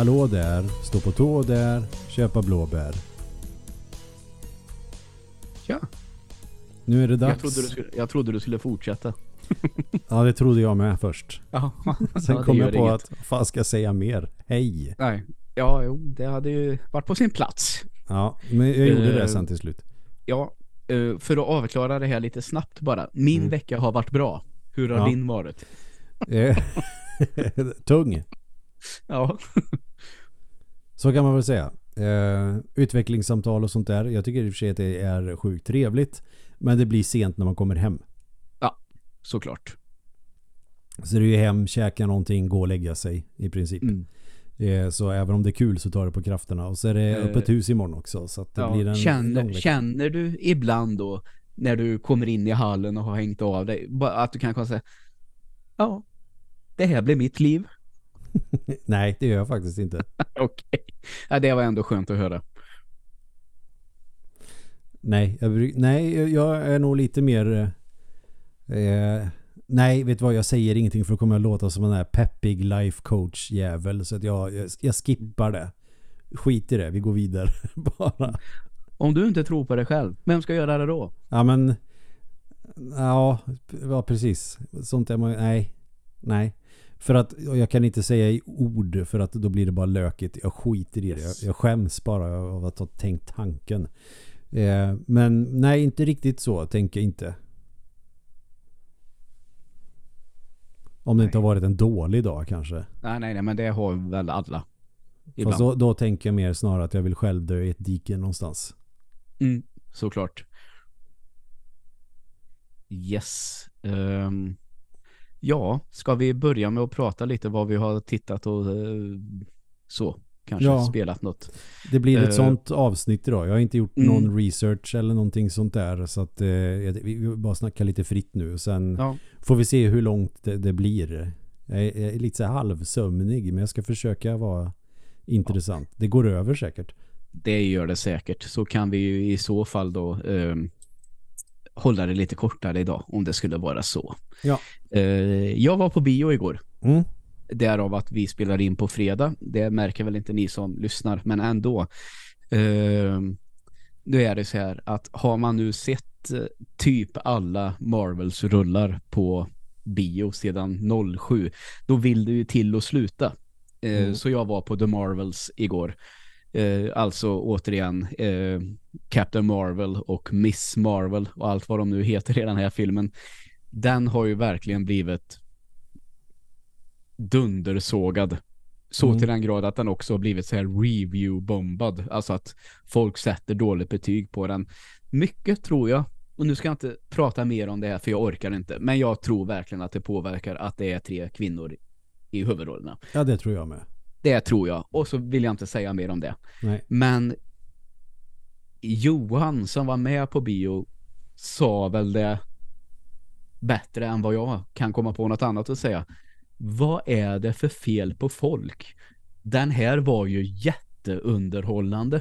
Hallå där, stå på tå där, köpa blåbär. Ja. Nu är det dags. Jag trodde, du skulle, jag trodde du skulle fortsätta. Ja, det trodde jag med först. Ja. Sen Ja, kom jag på inget. att, fan ska jag säga mer? Hej! Nej. Ja, jo, det hade ju varit på sin plats. Ja, men jag gjorde det Eh. sen till slut. Ja, eh, för att avklara det här lite snabbt bara. Min Mm. vecka har varit bra. Hur har Ja. din varit? Eh, Tung, Ja. Så kan man väl säga. Eh, utvecklingssamtal och sånt där. Jag tycker i och för sig att det är sjukt trevligt. Men det blir sent när man kommer hem. Såklart. Så det är ju hem, käka någonting, gå och lägga sig i princip. Mm. Eh, så även om det är kul så tar det på krafterna. Och så är det Eh, öppet hus imorgon också. Så det Ja, blir en känner, känner du ibland då när du kommer in i hallen och har hängt av dig att du kan säga ja, det här blir mitt liv. Nej, det gör jag faktiskt inte. Okej. Ja, det var ändå skönt att höra. Nej, jag, nej, jag är nog lite mer... Eh, nej, vet du vad? Jag säger ingenting för då kommer jag låta som en här peppig life coach jävel. Så att jag, jag, jag skippar det. Skit i det, vi går vidare bara. Om du inte tror på dig själv, vem ska göra det då? Ja, men... Ja, ja precis. Sånt är man... Nej. Nej. För att jag kan inte säga i ord för att då blir det bara lökigt. Jag skiter i det. Jag, jag skäms bara av att ha tänkt tanken. Eh, men nej, inte riktigt så tänker jag inte. Om det Nej. inte har varit en dålig dag kanske. Nej, nej, nej, men det har väl alla. Ibland. Fast då, då tänker jag mer snarare att jag vill själv dö i ett dike någonstans. Mm, såklart. Yes. Ehm, ja, ska vi börja med att prata lite vad vi har tittat och eh, så. Kanske Ja. spelat något. Det blir ett Eh, sånt avsnitt idag. Jag har inte gjort mm. någon research eller någonting sånt där. Så att eh, vi bara snackar lite fritt nu. Sen Ja, får vi se hur långt det, det blir. Jag är, jag är lite så halvsömnig. Men jag ska försöka vara intressant. Det går över säkert. det gör det säkert. Så kan vi ju i så fall då ehm, hålla det lite kortare idag om det skulle vara så. Ja. Eh, jag var på bio igår. Mm. Därav att vi spelar in på fredag. Det märker väl inte ni som lyssnar, men ändå. Uh, nu är det så här att har man nu sett eh, typ alla Marvels rullar på bio sedan 07, då vill det ju till att sluta. Eh, Mm. Så jag var på The Marvels igår. Eh, alltså återigen eh, Captain Marvel och Miss Marvel och allt vad de nu heter i den här filmen. Den har ju verkligen blivit dundersågad. Så Mm. till den grad att den också har blivit så här review-bombad. Alltså att folk sätter dåligt betyg på den. Mycket tror jag, och nu ska jag inte prata mer om det här för jag orkar inte, men jag tror verkligen att det påverkar att det är tre kvinnor i huvudrollerna. Ja, det tror jag med. Det tror jag. Och så vill jag inte säga mer om det. Nej. Men Johan som var med på bio sa väl det bättre än vad jag kan komma på något annat att säga. Vad är det för fel på folk? Den här var ju jätteunderhållande.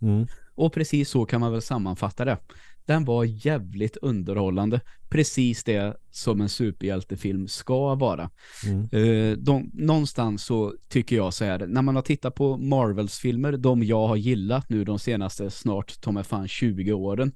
Mm. Och precis så kan man väl sammanfatta det. Den var jävligt underhållande. Precis det som en superhjältefilm ska vara. Mm. Eh, de, någonstans så tycker jag så här, när man har tittat på Marvels filmer, de jag har gillat nu de senaste snart, mig fan 20 åren,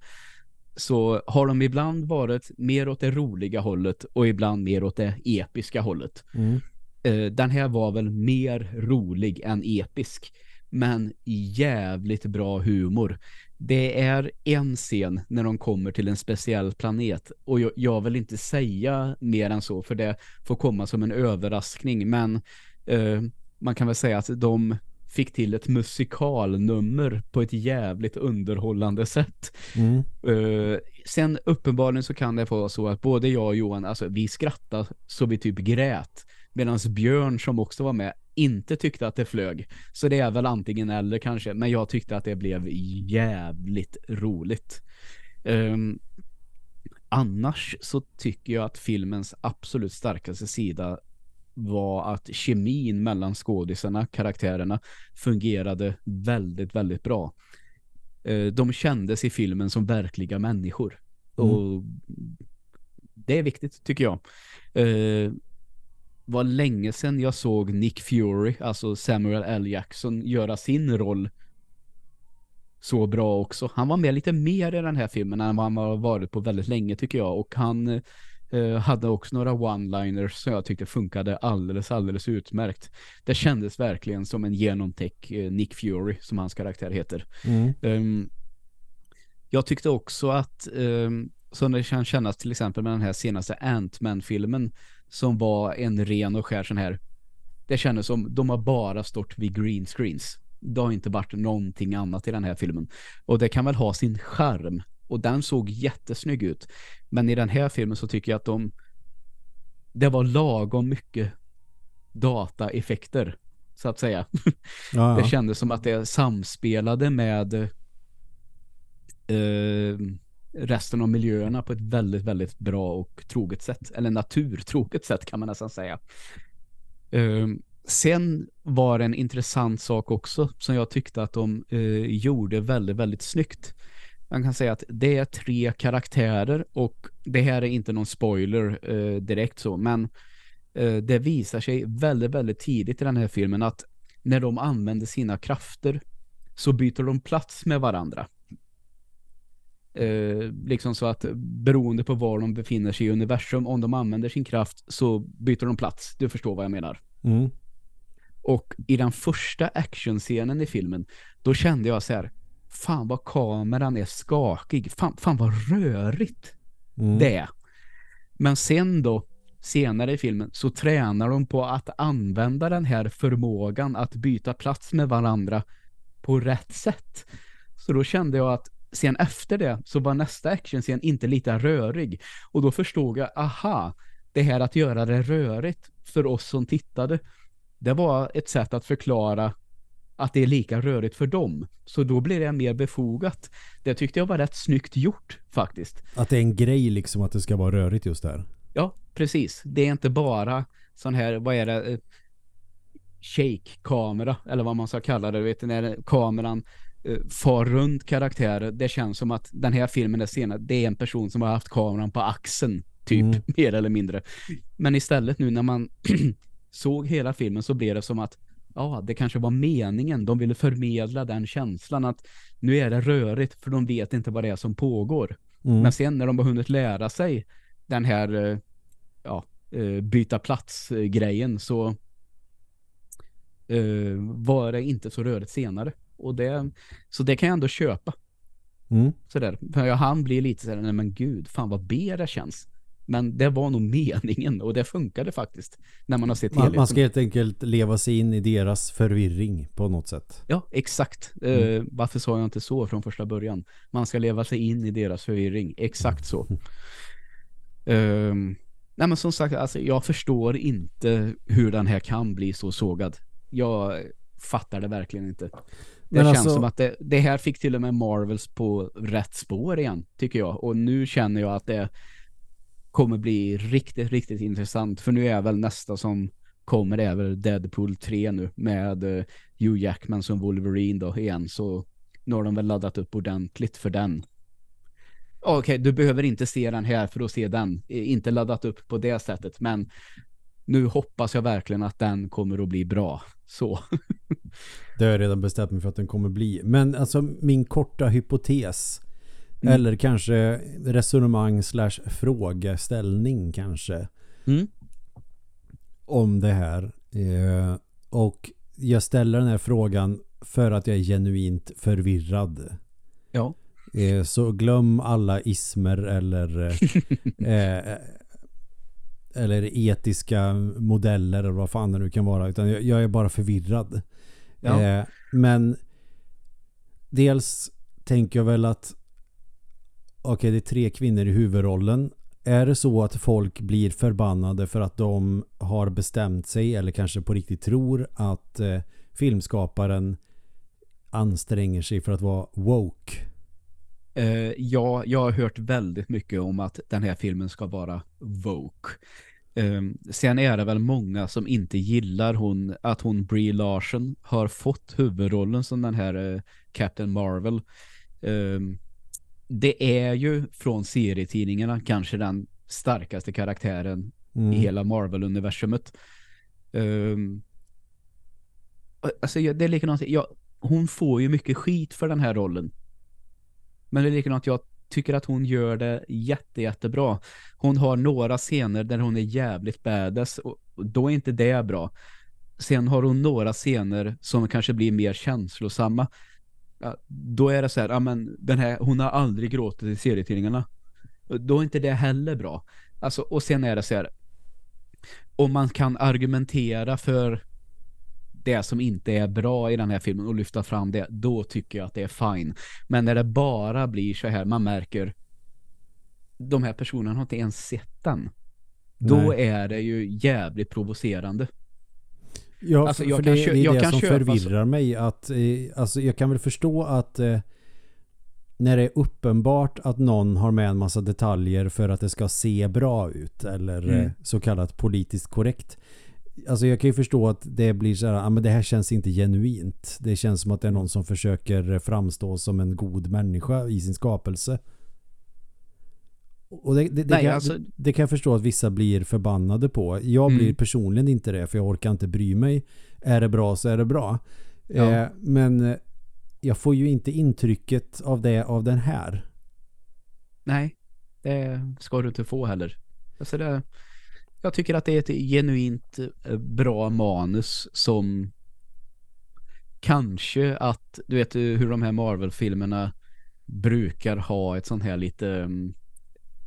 så har de ibland varit mer åt det roliga hållet och ibland mer åt det episka hållet. Mm. Eh, den här var väl mer rolig än episk, men jävligt bra humor. Det är en scen när de kommer till en speciell planet och jag, jag vill inte säga mer än så för det får komma som en överraskning men eh, man kan väl säga att de fick till ett musikalnummer på ett jävligt underhållande sätt. Mm. Eh, sen uppenbarligen så kan det vara så att både jag och Johan, alltså vi skrattade så vi typ grät. Medan Björn som också var med inte tyckte att det flög. Så det är väl antingen eller kanske. Men jag tyckte att det blev jävligt roligt. Ehm, annars så tycker jag att filmens absolut starkaste sida var att kemin mellan skådisarna, karaktärerna, fungerade väldigt, väldigt bra. Eh, De kändes i filmen som verkliga människor. Mm. Och det är viktigt tycker jag. Var länge sedan jag såg Nick Fury, alltså Samuel L. Jackson, göra sin roll så bra också. Han var med lite mer i den här filmen än vad han har varit på väldigt länge tycker jag. Och han eh, hade också några one-liners som jag tyckte funkade alldeles, alldeles utmärkt. Det kändes verkligen som en genomtäck eh, Nick Fury, som hans karaktär heter. Mm. Um, jag tyckte också att um, som det kan kännas till exempel med den här senaste Ant-Man-filmen som var en ren och skär sån här det kändes som de har bara stått vid green screens. Det har inte varit någonting annat i den här filmen. Och det kan väl ha sin charm. Och den såg jättesnygg ut. Men i den här filmen så tycker jag att de det var lagom mycket dataeffekter så att säga. Ja, ja. Det kändes som att det samspelade med eh, resten av miljöerna på ett väldigt, väldigt bra och troget sätt. Eller naturtroget sätt kan man nästan säga. Eh, sen var det en intressant sak också som jag tyckte att de eh, gjorde väldigt, väldigt snyggt. Man kan säga att det är tre karaktärer och det här är inte någon spoiler eh, direkt så, men eh, det visar sig väldigt, väldigt tidigt i den här filmen att när de använder sina krafter så byter de plats med varandra. Eh, liksom så att beroende på var de befinner sig i universum, om de använder sin kraft så byter de plats. Du förstår vad jag menar. Mm. Och i den första actionscenen i filmen, då kände jag så här, fan vad kameran är skakig. Fan, fan vad rörigt Mm. det är. Men sen då, senare i filmen, så tränar de på att använda den här förmågan att byta plats med varandra på rätt sätt. Så då kände jag att sen efter det så var nästa actionscen inte lika rörig. Och då förstod jag, aha, det här att göra det rörigt för oss som tittade, det var ett sätt att förklara att det är lika rörigt för dem. Så då blir det mer befogat. Det tyckte jag var rätt snyggt gjort faktiskt. Att det är en grej liksom att det ska vara rörigt just där. Ja, precis. Det är inte bara sån här, vad är det, eh, shake-kamera, eller vad man ska kalla det, du vet, när kameran far runt karaktärer. Det känns som att den här filmen är senare, det är en person som har haft kameran på axeln, typ, Mm. mer eller mindre. Men istället nu när man såg hela filmen så blev det som att ja, det kanske var meningen. De ville förmedla den känslan att nu är det rörigt för de vet inte vad det är som pågår. Mm. Men sen när de har hunnit lära sig den här eh, ja, eh, byta plats-grejen så eh, var det inte så rörigt senare. Och det, så det kan jag ändå köpa. Mm. Sådär. För han blir lite sådär, nej men gud, fan vad B det känns. Men det var nog meningen och det funkade faktiskt när man har sett Man, helheten. man ska helt enkelt leva sig in i deras förvirring på något sätt. Ja, exakt. Mm. Eh, varför sa jag inte så från första början? Man ska leva sig in i deras förvirring. Exakt så. Ehm, nej men som sagt, alltså, jag förstår inte hur den här kan bli så sågad. Jag fattar det verkligen inte. Det Men känns alltså- som att det, det här fick till och med Marvels på rätt spår igen, tycker jag. Och nu känner jag att det kommer bli riktigt, riktigt intressant. För nu är väl nästa som kommer är väl Deadpool 3 nu med eh, Hugh Jackman som Wolverine då igen. Så nu har de väl laddat upp ordentligt för den. Okej, du behöver inte se den här för att se den. Inte laddat upp på det sättet, men nu hoppas jag verkligen att den kommer att bli bra. Så. Det har jag redan bestämt mig för att den kommer bli. Men alltså min korta hypotes Mm. eller kanske resonemang slash frågeställning kanske Mm. om det här. Eh, och jag ställer den här frågan för att jag är genuint förvirrad. Ja. Eh, så glöm alla ismer eller eh, eh, eller etiska modeller eller vad fan det nu kan vara. Utan jag, jag är bara förvirrad. Ja. Eh, men dels tänker jag väl att okej, det är tre kvinnor i huvudrollen. Är det så att folk blir förbannade för att de har bestämt sig eller kanske på riktigt tror att eh, filmskaparen anstränger sig för att vara woke? Eh, ja, jag har hört väldigt mycket om att den här filmen ska vara woke. Eh, sen är det väl många som inte gillar hon, att hon Brie Larson har fått huvudrollen som den här eh, Captain Marvel. Eh, det är ju från serietidningarna kanske den starkaste karaktären Mm. i hela Marvel-universumet. Um, alltså det är likadant, jag, hon får ju mycket skit för den här rollen. Men det är likadant, jag tycker att hon gör det jätte, jättebra. Hon har några scener där hon är jävligt badass och då är inte det bra. Sen har hon några scener som kanske blir mer känslosamma. Ja, då är det så här, ja men den här, hon har aldrig gråtit i serietidningarna. Då är inte det heller bra. Alltså, och sen är det så här, om man kan argumentera för det som inte är bra i den här filmen och lyfta fram det, då tycker jag att det är fine. Men när det bara blir så här, man märker de här personerna har inte ens sett den. Då Nej. är det ju jävligt provocerande. Ja, Alltså, jag för kan det, det är det som köpa förvirrar mig. Att, eh, alltså, jag kan väl förstå att eh, när det är uppenbart att någon har med en massa detaljer för att det ska se bra ut eller Mm. eh, så kallat politiskt korrekt. Alltså jag kan ju förstå att det blir så här, ah, men det här känns inte genuint. Det känns som att det är någon som försöker framstå som en god människa i sin skapelse. Och det, det, det, Nej, kan, alltså- det, kan jag förstå att vissa blir förbannade på. Jag blir Mm. personligen inte det för jag orkar inte bry mig. Är det bra så är det bra. Ja. Eh, men eh, jag får ju inte intrycket av det av den här. Nej, det ska du inte få heller. Alltså det, jag tycker att det är ett genuint eh, bra manus som kanske att, du vet hur de här Marvel-filmerna brukar ha ett sånt här lite mm,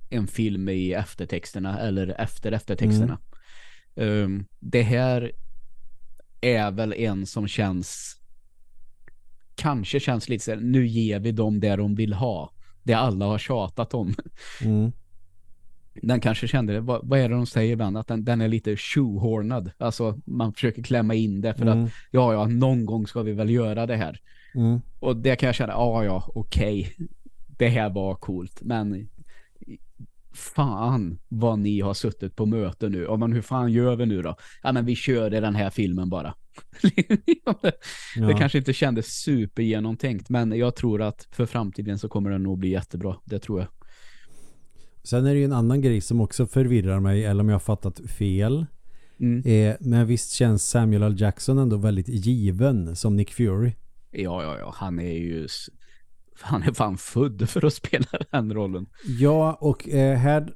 en film i eftertexterna eller efter eftertexterna. Um, det här är väl en som känns kanske känns lite så här, nu ger vi dem det de vill ha. Det alla har tjatat om. Mm. Den kanske kände det, vad, vad är det de säger ibland? Att den, den är lite shoehornad. Alltså man försöker klämma in det för Mm. att ja, ja, någon gång ska vi väl göra det här. Mm. Och det kan jag känna, ja, ja, okej. Det här var coolt, men fan vad ni har suttit på möte nu. Ja, men hur fan gör vi nu då? Ja, men vi kör i den här filmen bara. Det Ja. kanske inte kändes supergenomtänkt, men jag tror att för framtiden så kommer den nog bli jättebra. Det tror jag. Sen är det ju en annan grej som också förvirrar mig eller om jag har fattat fel. Mm. Eh, men visst känns Samuel L. Jackson ändå väldigt given som Nick Fury. Ja, ja, ja. Han är ju... Han är fan född för att spela den rollen. Ja, och eh, här,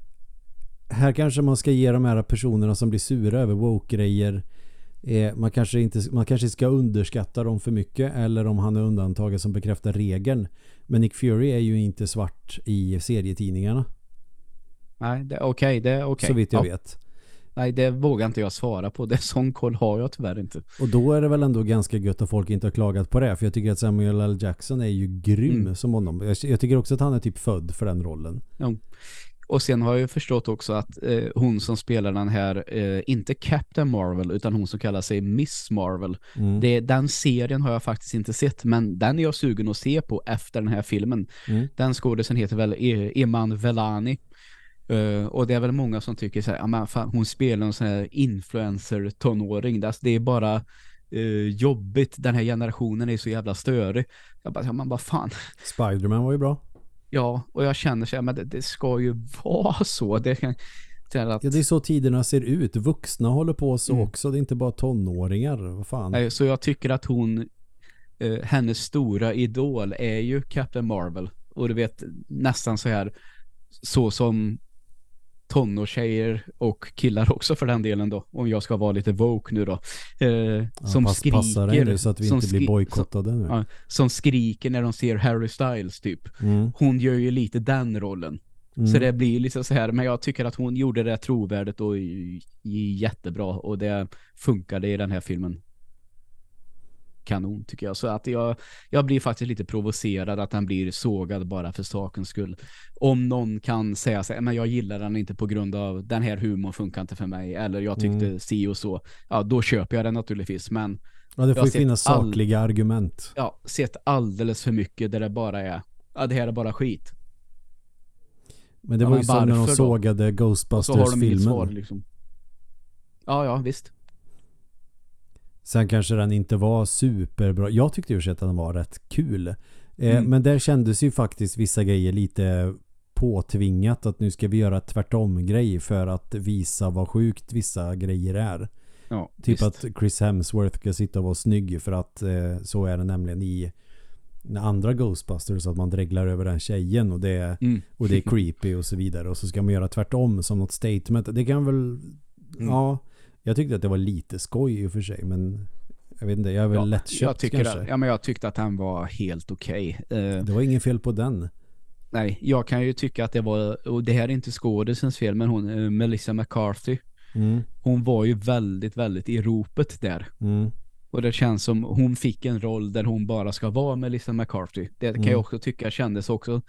här kanske man ska ge de här personerna som blir sura över woke-grejer eh, man, kanske inte, man kanske ska underskatta dem för mycket eller om han är undantaget som bekräftar regeln. Men Nick Fury är ju inte svart i serietidningarna. Nej, det är okej. det är okej. Så vitt jag Ja. vet. Nej, det vågar inte jag svara på. Det sån koll har jag tyvärr inte. Och då är det väl ändå ganska gött att folk inte har klagat på det. För jag tycker att Samuel L. Jackson är ju grym Mm. som honom. Jag, tycker också att han är typ född för den rollen. Och sen har jag ju förstått också att eh, hon som spelar den här, eh, inte Captain Marvel, utan hon som kallar sig Miss Marvel. Mm. Det, den serien har jag faktiskt inte sett, men den är jag sugen att se på efter den här filmen. Mm. Den skådisen heter väl E- Iman Velani. Eh, och det är väl många som tycker så här, "Ja, men fan, hon spelar en sån här influencer-tonåring. Det, det är bara eh, jobbigt. Den här generationen är så jävla störig. Jag bara, ja, man bara fan. Spiderman var ju bra. Ja, och jag känner så här, men det, det ska ju vara så. Det kan att, Ja, det är så tiderna ser ut. Vuxna håller på så Mm. också. Det är inte bara tonåringar. Vad fan. Nej, Så jag tycker att hon, eh, hennes stora idol är ju Captain Marvel. Och du vet, nästan så här, så som tonårstjejer och killar också för den delen då, om jag ska vara lite woke nu då, eh, Ja, som pass, skriker. Nu så att vi inte blir bojkottade nu. Ja, som skriker när de ser Harry Styles typ. Mm. Hon gör ju lite den rollen. Mm. Så det blir liksom så här, men jag tycker att hon gjorde det trovärdigt och i- i- jättebra och det funkade i den här filmen. Kanon tycker jag. Så att jag, jag blir faktiskt lite provocerad att den blir sågad bara för sakens skull. Om någon kan säga så här, men jag gillar den inte på grund av den här humorn funkar inte för mig eller jag tyckte Mm. si och så. Ja, då köper jag den naturligtvis. Men Ja, det får ju finnas sakliga argument. ja, sett alldeles för mycket där det bara är, ja det här är bara skit. Men det Ja, var ju som när de sågade Så har de inget Ghostbusters-filmen. svar liksom. Ja, ja, visst. Sen kanske den inte var superbra. Jag tyckte ju att den var rätt kul. Eh, Mm. Men där kändes ju faktiskt vissa grejer lite påtvingat att nu ska vi göra tvärtom-grej för att visa vad sjukt vissa grejer är. Ja, Typ visst. att Chris Hemsworth ska sitta och vara snygg för att eh, så är det nämligen i andra Ghostbusters att man dreglar över den tjejen och det Mm. och det är creepy och så vidare och så ska man göra tvärtom som något statement. Det kan väl Mm. ja, jag tyckte att det var lite skoj i och för sig men jag vet inte, jag är väl Ja, lättköpt jag, kanske. att, ja, men jag tyckte att han var helt okej. Eh, Det var ingen fel på den. nej, jag kan ju tycka att det var, och det här är inte skådisens fel, men hon, eh, Melissa McCarthy, Mm, hon var ju väldigt, väldigt i ropet där. mm, Och det känns som hon fick en roll där hon bara ska vara Melissa McCarthy. Det kan Mm. jag också tycka kändes också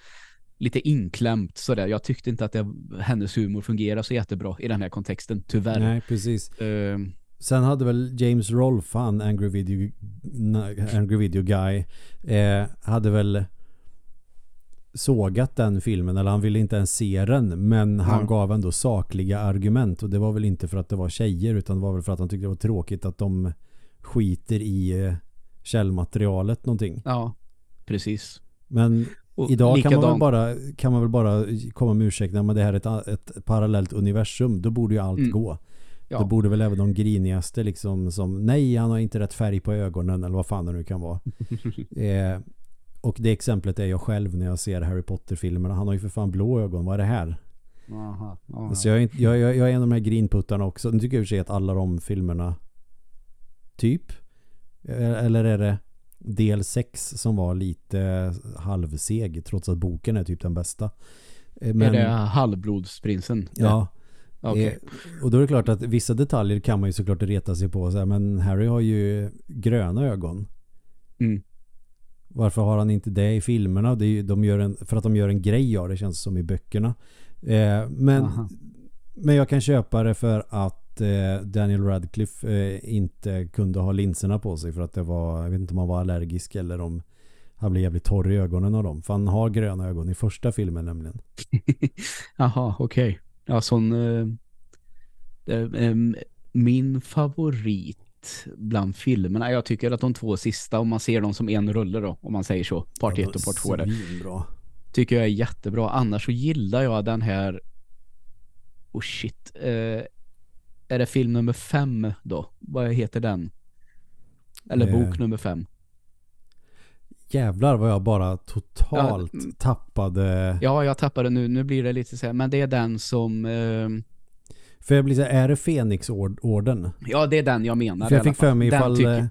lite inklämt sådär. Jag tyckte inte att det, hennes humor fungerar så jättebra i den här kontexten, tyvärr. nej precis. Eh, Sen hade väl James Rolfe, han Angry Video, Angry Video Guy, eh, hade väl sågat den filmen eller han ville inte ens se den men han Ja. gav ändå sakliga argument och det var väl inte för att det var tjejer utan det var väl för att han tyckte det var tråkigt att de skiter i eh, källmaterialet någonting. ja, precis. Men Och idag kan man, väl bara, kan man väl bara komma med ursäkten men det här är ett, ett parallellt universum. Då borde ju allt Mm. gå. Ja. Då borde väl även de grinigaste liksom som nej han har inte rätt färg på ögonen eller vad fan det nu kan vara. eh, och det exemplet är jag själv när jag ser Harry Potter-filmerna. Han har ju för fan blå ögon. Vad är det här? Aha, aha. Alltså jag, är inte, jag, jag, jag är en av de här grinputtarna också. Nu tycker jag i och för sig att alla de filmerna typ. Eh, Eller är det del 6 som var lite halvseg trots att boken är typ den bästa. Eh, är det halvblodsprinsen? Ja. Okej. Eh, och då är det klart att vissa detaljer kan man ju såklart reta sig på. Så här, men Harry har ju gröna ögon. Mm. Varför har han inte det i filmerna? Det är de gör en, för att de gör en grej av det känns som i böckerna. Eh, men, Aha. men jag kan köpa det för att eh, Daniel Radcliffe eh, inte kunde ha linserna på sig för att det var, jag vet inte om han var allergisk eller om han blev jävligt torr i ögonen av dem. För han har gröna ögon i första filmen nämligen. Jaha, okej. Ja, sån... Eh, eh, min favorit bland filmerna, jag tycker att de två sista, om man ser dem som en rulle då, om man säger så, part 1 och part 2 där, Svinbra. tycker jag är jättebra. Annars så gillar jag den här... Oh shit. Eh, är det film nummer fem då? Vad heter den? Eller Eh. bok nummer fem? Jävlar vad jag bara totalt Ja, mm. tappade. Ja, jag tappade nu. Nu blir det lite så här, men det är den som... Eh, För jag blir så här, är det Fenixorden? ja, det är den jag menar. För jag fick för mig ifall... eh,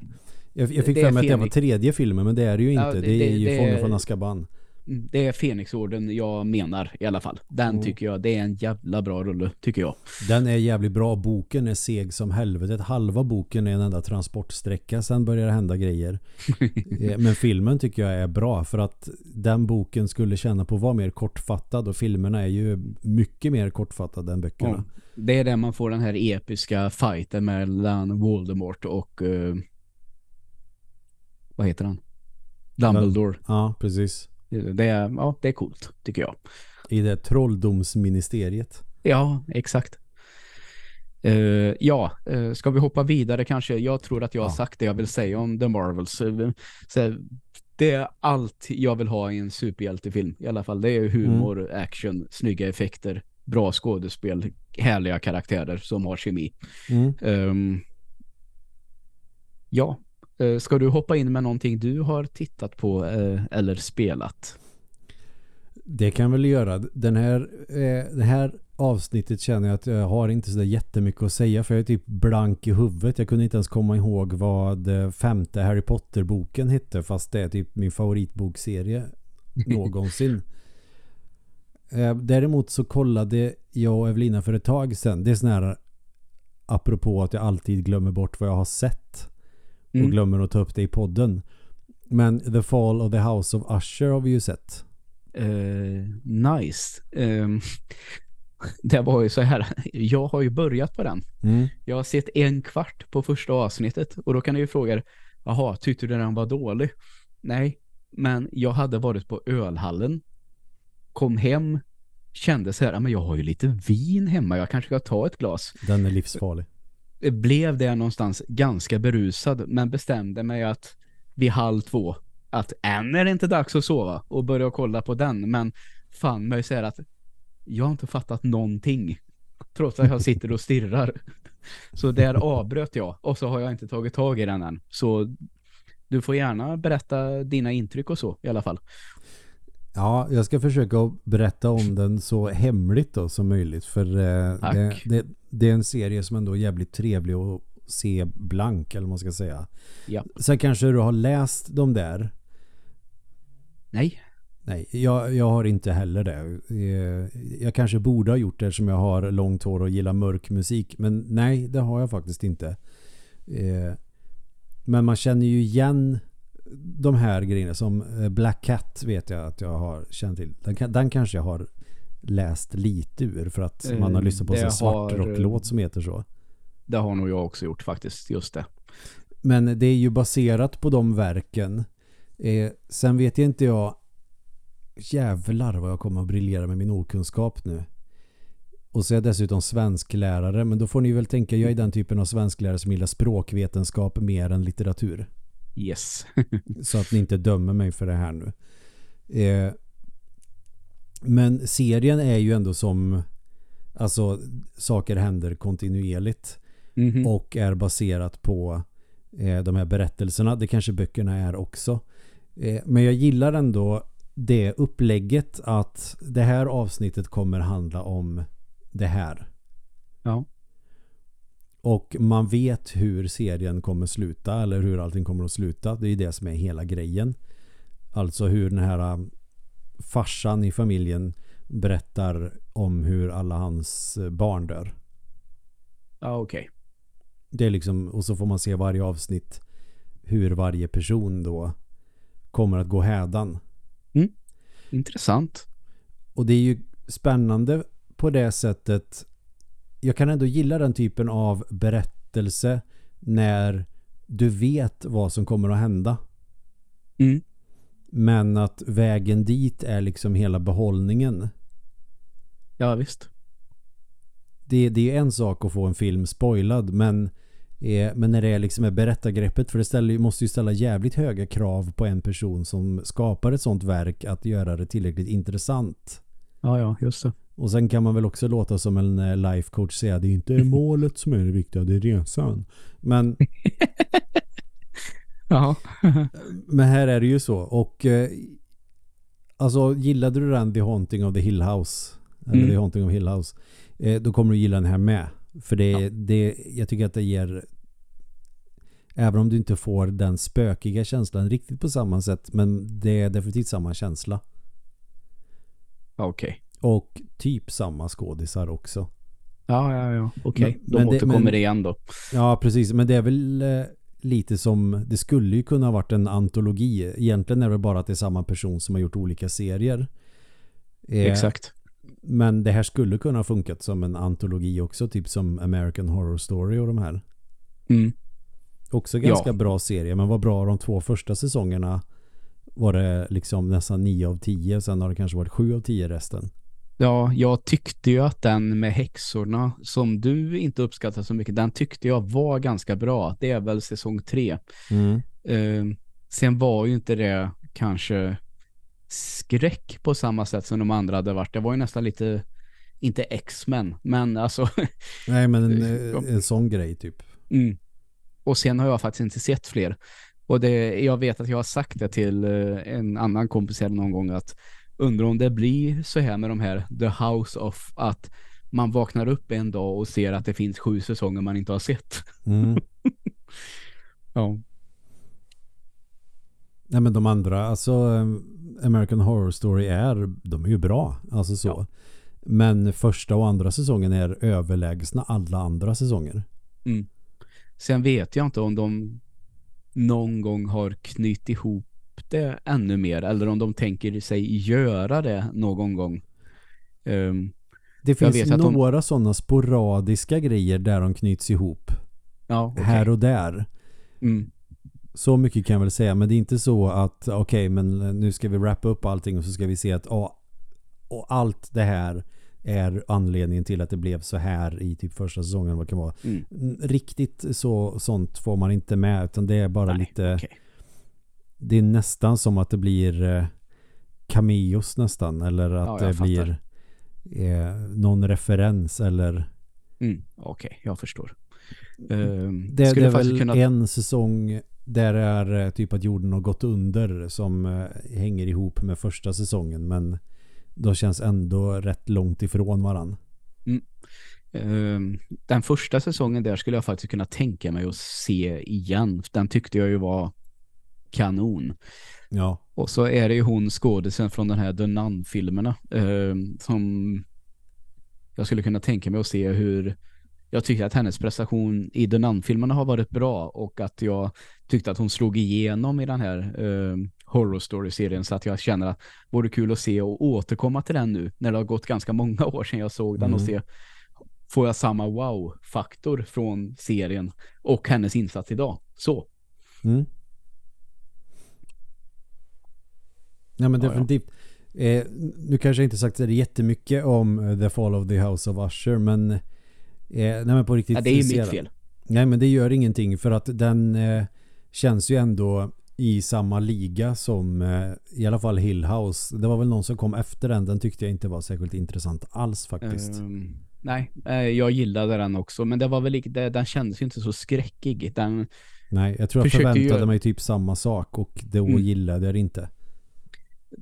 Jag, jag fick för mig att det var tredje filmen men det är det ju inte. Ja, det, det- är ju det- Fången från Azkaban. Mm, Det är Fenixorden jag menar i alla fall. Den Mm. tycker jag, det är en jävla bra rulle, tycker jag. Den är jävligt bra. Boken är seg som helvetet. Halva boken är en enda transportsträcka. Sen börjar det hända grejer. Eh, men filmen tycker jag är bra för att den boken skulle känna på att vara mer kortfattad och filmerna är ju mycket mer kortfattade än böckerna. Ja. Det är där man får den här episka fighten mellan Voldemort och eh, vad heter han? Dumbledore. Ja, precis. Det är, ja, det är coolt, tycker jag. I det trolldomsministeriet. Ja, exakt. Eh, ja, eh, ska vi hoppa vidare kanske? Jag tror att jag har sagt det jag vill säga om The Marvels. Så det är allt jag vill ha i en superhjältefilm. I alla fall, det är humor, action, snygga effekter, bra skådespel, härliga karaktärer som har kemi. Mm. Ehm, ja, ska du hoppa in med någonting du har tittat på eh, eller spelat? Det kan väl göra. Den här, eh, det här avsnittet känner jag att jag har inte så där jättemycket att säga för jag är typ blank i huvudet. Jag kunde inte ens komma ihåg vad eh, femte Harry Potter-boken hette fast det är typ min favoritbokserie någonsin. Eh, däremot så kollade jag och Evelina för ett tag sedan. Det är sån här apropå att jag alltid glömmer bort vad jag har sett och Mm. glömmer att ta upp det i podden. Men The Fall of the House of Usher har vi ju sett. Eh, nice. Ehm, det var ju så här, jag har ju börjat på den. Mm. Jag har sett en kvart på första avsnittet och då kan du ju fråga jaha, tyckte du den var dålig? Nej, men jag hade varit på ölhallen, kom hem, kände så här, "Ja, men jag har ju lite vin hemma, jag kanske ska ta ett glas. Den är livsfarlig. Blev det någonstans ganska berusad, men bestämde mig att vid halv två, att än är det inte dags att sova och börja kolla på den, men fan mig säga att jag har inte fattat någonting. Trots att jag sitter och stirrar. Så där avbröt jag. Och så har jag inte tagit tag i den än. Så du får gärna berätta dina intryck och så i alla fall. Ja, jag ska försöka berätta om den så hemligt då som möjligt. För eh, det, det, det, är en serie som ändå är jävligt trevlig att se blank, eller vad man ska säga. Ja. Sen kanske du har läst de där. Nej. Nej, jag, jag har inte heller det. Eh, jag kanske borde ha gjort det som jag har långt hår och gillar mörk musik. Men nej, det har jag faktiskt inte. Eh, men man känner ju igen de här grejerna som eh, Black Cat vet jag att jag har känt till. Den, den kanske jag har läst lite ur för att man har lyssnat på en svartrocklåt som heter så. Det har nog jag också gjort faktiskt, just det. Men det är ju baserat på de verken. Eh, sen vet jag inte jag jävlar vad jag kommer att briljera med min okunskap nu. Och så är jag dessutom svensklärare, men då får ni väl tänka, jag är den typen av svensklärare som gillar språkvetenskap mer än litteratur. Yes. så att ni inte dömer mig för det här nu. Eh, men serien är ju ändå som alltså saker händer kontinuerligt mm -hmm. och är baserat på eh, de här berättelserna. Det kanske böckerna är också. Eh, men jag gillar ändå det upplägget att det här avsnittet kommer handla om det här. Ja. Och man vet hur serien kommer sluta eller hur allting kommer att sluta. Det är det som är hela grejen. Alltså hur den här um, farsan i familjen berättar om hur alla hans eh, barn dör. Ja, okej. Okay. Det är liksom, och så får man se varje avsnitt hur varje person då kommer att gå hädan. Mm. Intressant. Och det är ju spännande på det sättet. Jag kan ändå gilla den typen av berättelse när du vet vad som kommer att hända. Mm. Men att vägen dit är liksom hela behållningen. Ja, visst. Det, det är en sak att få en film spoilad, men, eh, men när det är liksom är berättargreppet, för det ställer, måste ju ställa jävligt höga krav på en person som skapar ett sånt verk att göra det tillräckligt intressant. Ja, ja, just det. Och sen kan man väl också låta som en eh, life coach säga det är inte målet som är det viktiga, det är resan. Men Ja. Men här är det ju så. Och eh, alltså gillade du den The Haunting of the Hill House eller mm. The Haunting of Hill House eh, då kommer du gilla den här med. För det, ja. det, jag tycker att det ger även om du inte får den spökiga känslan riktigt på samma sätt men det är definitivt samma känsla. Okej. Okay. Och typ samma skådisar också. Ja, ja, ja. Okej. Okay. De återkommer det, igen då. Ja, precis. Men det är väl eh, lite som det skulle ju kunna ha varit en antologi. Egentligen är det bara att det är samma person som har gjort olika serier. Eh, Exakt. Men det här skulle kunna ha funkat som en antologi också, typ som American Horror Story och de här. Mm. Också ganska ja. bra serie, men vad bra de två första säsongerna var det liksom nästan 9 av 10 sen har det kanske varit 7 av 10 resten. Ja, jag tyckte ju att den med häxorna som du inte uppskattar så mycket, den tyckte jag var ganska bra. Det är väl säsong tre. Mm. Uh, sen var ju inte det kanske skräck på samma sätt som de andra hade varit. Det var ju nästan lite, inte X-Men, men alltså... Nej, men en, en sån grej typ. Mm. Och sen har jag faktiskt inte sett fler. Och det, jag vet att jag har sagt det till uh, en annan kompis här någon gång att undrar om det blir så här med de här The House of att man vaknar upp en dag och ser att det finns sju säsonger man inte har sett. Mm. ja. Nej men de andra, alltså American Horror Story är, de är ju bra, alltså så. Ja. Men första och andra säsongen är överlägsna alla andra säsonger. Mm. Sen vet jag inte om de någon gång har knytt ihop det ännu mer eller om de tänker sig göra det någon gång. Um, det finns några de... sådana sporadiska grejer där de knyts ihop. Ja, okay. Här och där. Mm. Så mycket kan jag väl säga. Men det är inte så att okej, okay, men nu ska vi wrappa upp allting och så ska vi se att oh, och allt det här är anledningen till att det blev så här i typ första säsongen. Vad kan vara. Mm. Riktigt så sånt får man inte med utan det är bara Nej, lite okay det är nästan som att det blir eh, cameos nästan eller att ja, det blir eh, någon referens eller Mm, Okej, okay, jag förstår. Uh, det, det är väl kunna... en säsong där det är eh, typ att jorden har gått under som eh, hänger ihop med första säsongen men då känns ändå rätt långt ifrån varann. Mm. Uh, den första säsongen där skulle jag faktiskt kunna tänka mig att se igen. Den tyckte jag ju var kanon. Ja. Och så är det ju hon skådisen från den här The Nun-filmerna uh, som jag skulle kunna tänka mig att se hur jag tycker att hennes prestation i The Nun-filmerna har varit bra och att jag tyckte att hon slog igenom i den här uh, horror story-serien så att jag känner att det vore kul att se och återkomma till den nu när det har gått ganska många år sedan jag såg den mm. och se får jag samma wow-faktor från serien och hennes insats idag. Så. Mm. Ja men definitivt. Eh, nu kanske jag inte sagt det jättemycket om uh, The Fall of the House of Usher men eh, nej men på riktigt. Ja, det är ju mitt fel. Nej men det gör ingenting för att den eh, känns ju ändå i samma liga som eh, i alla fall Hill House. Det var väl någon som kom efter den. Den tyckte jag inte var särskilt intressant alls faktiskt. Um, nej, eh, jag gillade den också. Men det var väl det, den kändes ju inte så skräckig. Den nej, jag tror jag förväntade ju... mig typ samma sak och då mm. gillade jag det inte.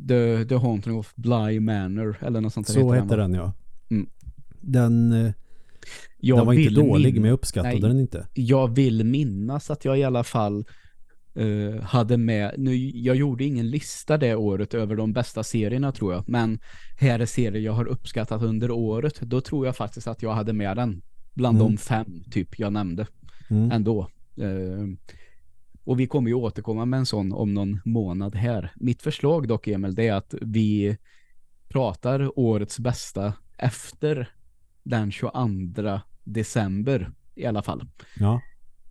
The, The Haunting of Bly Manor eller något sånt. Så heter den, ja. Mm. Den, eh, den var inte dålig men jag uppskattade nej, den inte. Jag vill minnas att jag i alla fall uh, hade med, nu, jag gjorde ingen lista det året över de bästa serierna tror jag, men här är serier jag har uppskattat under året, då tror jag faktiskt att jag hade med den bland mm. de fem typ jag nämnde mm. ändå. Uh, och vi kommer ju återkomma med en sån om någon månad här. Mitt förslag dock Emil, det är att vi pratar årets bästa efter den 22 december i alla fall. Ja.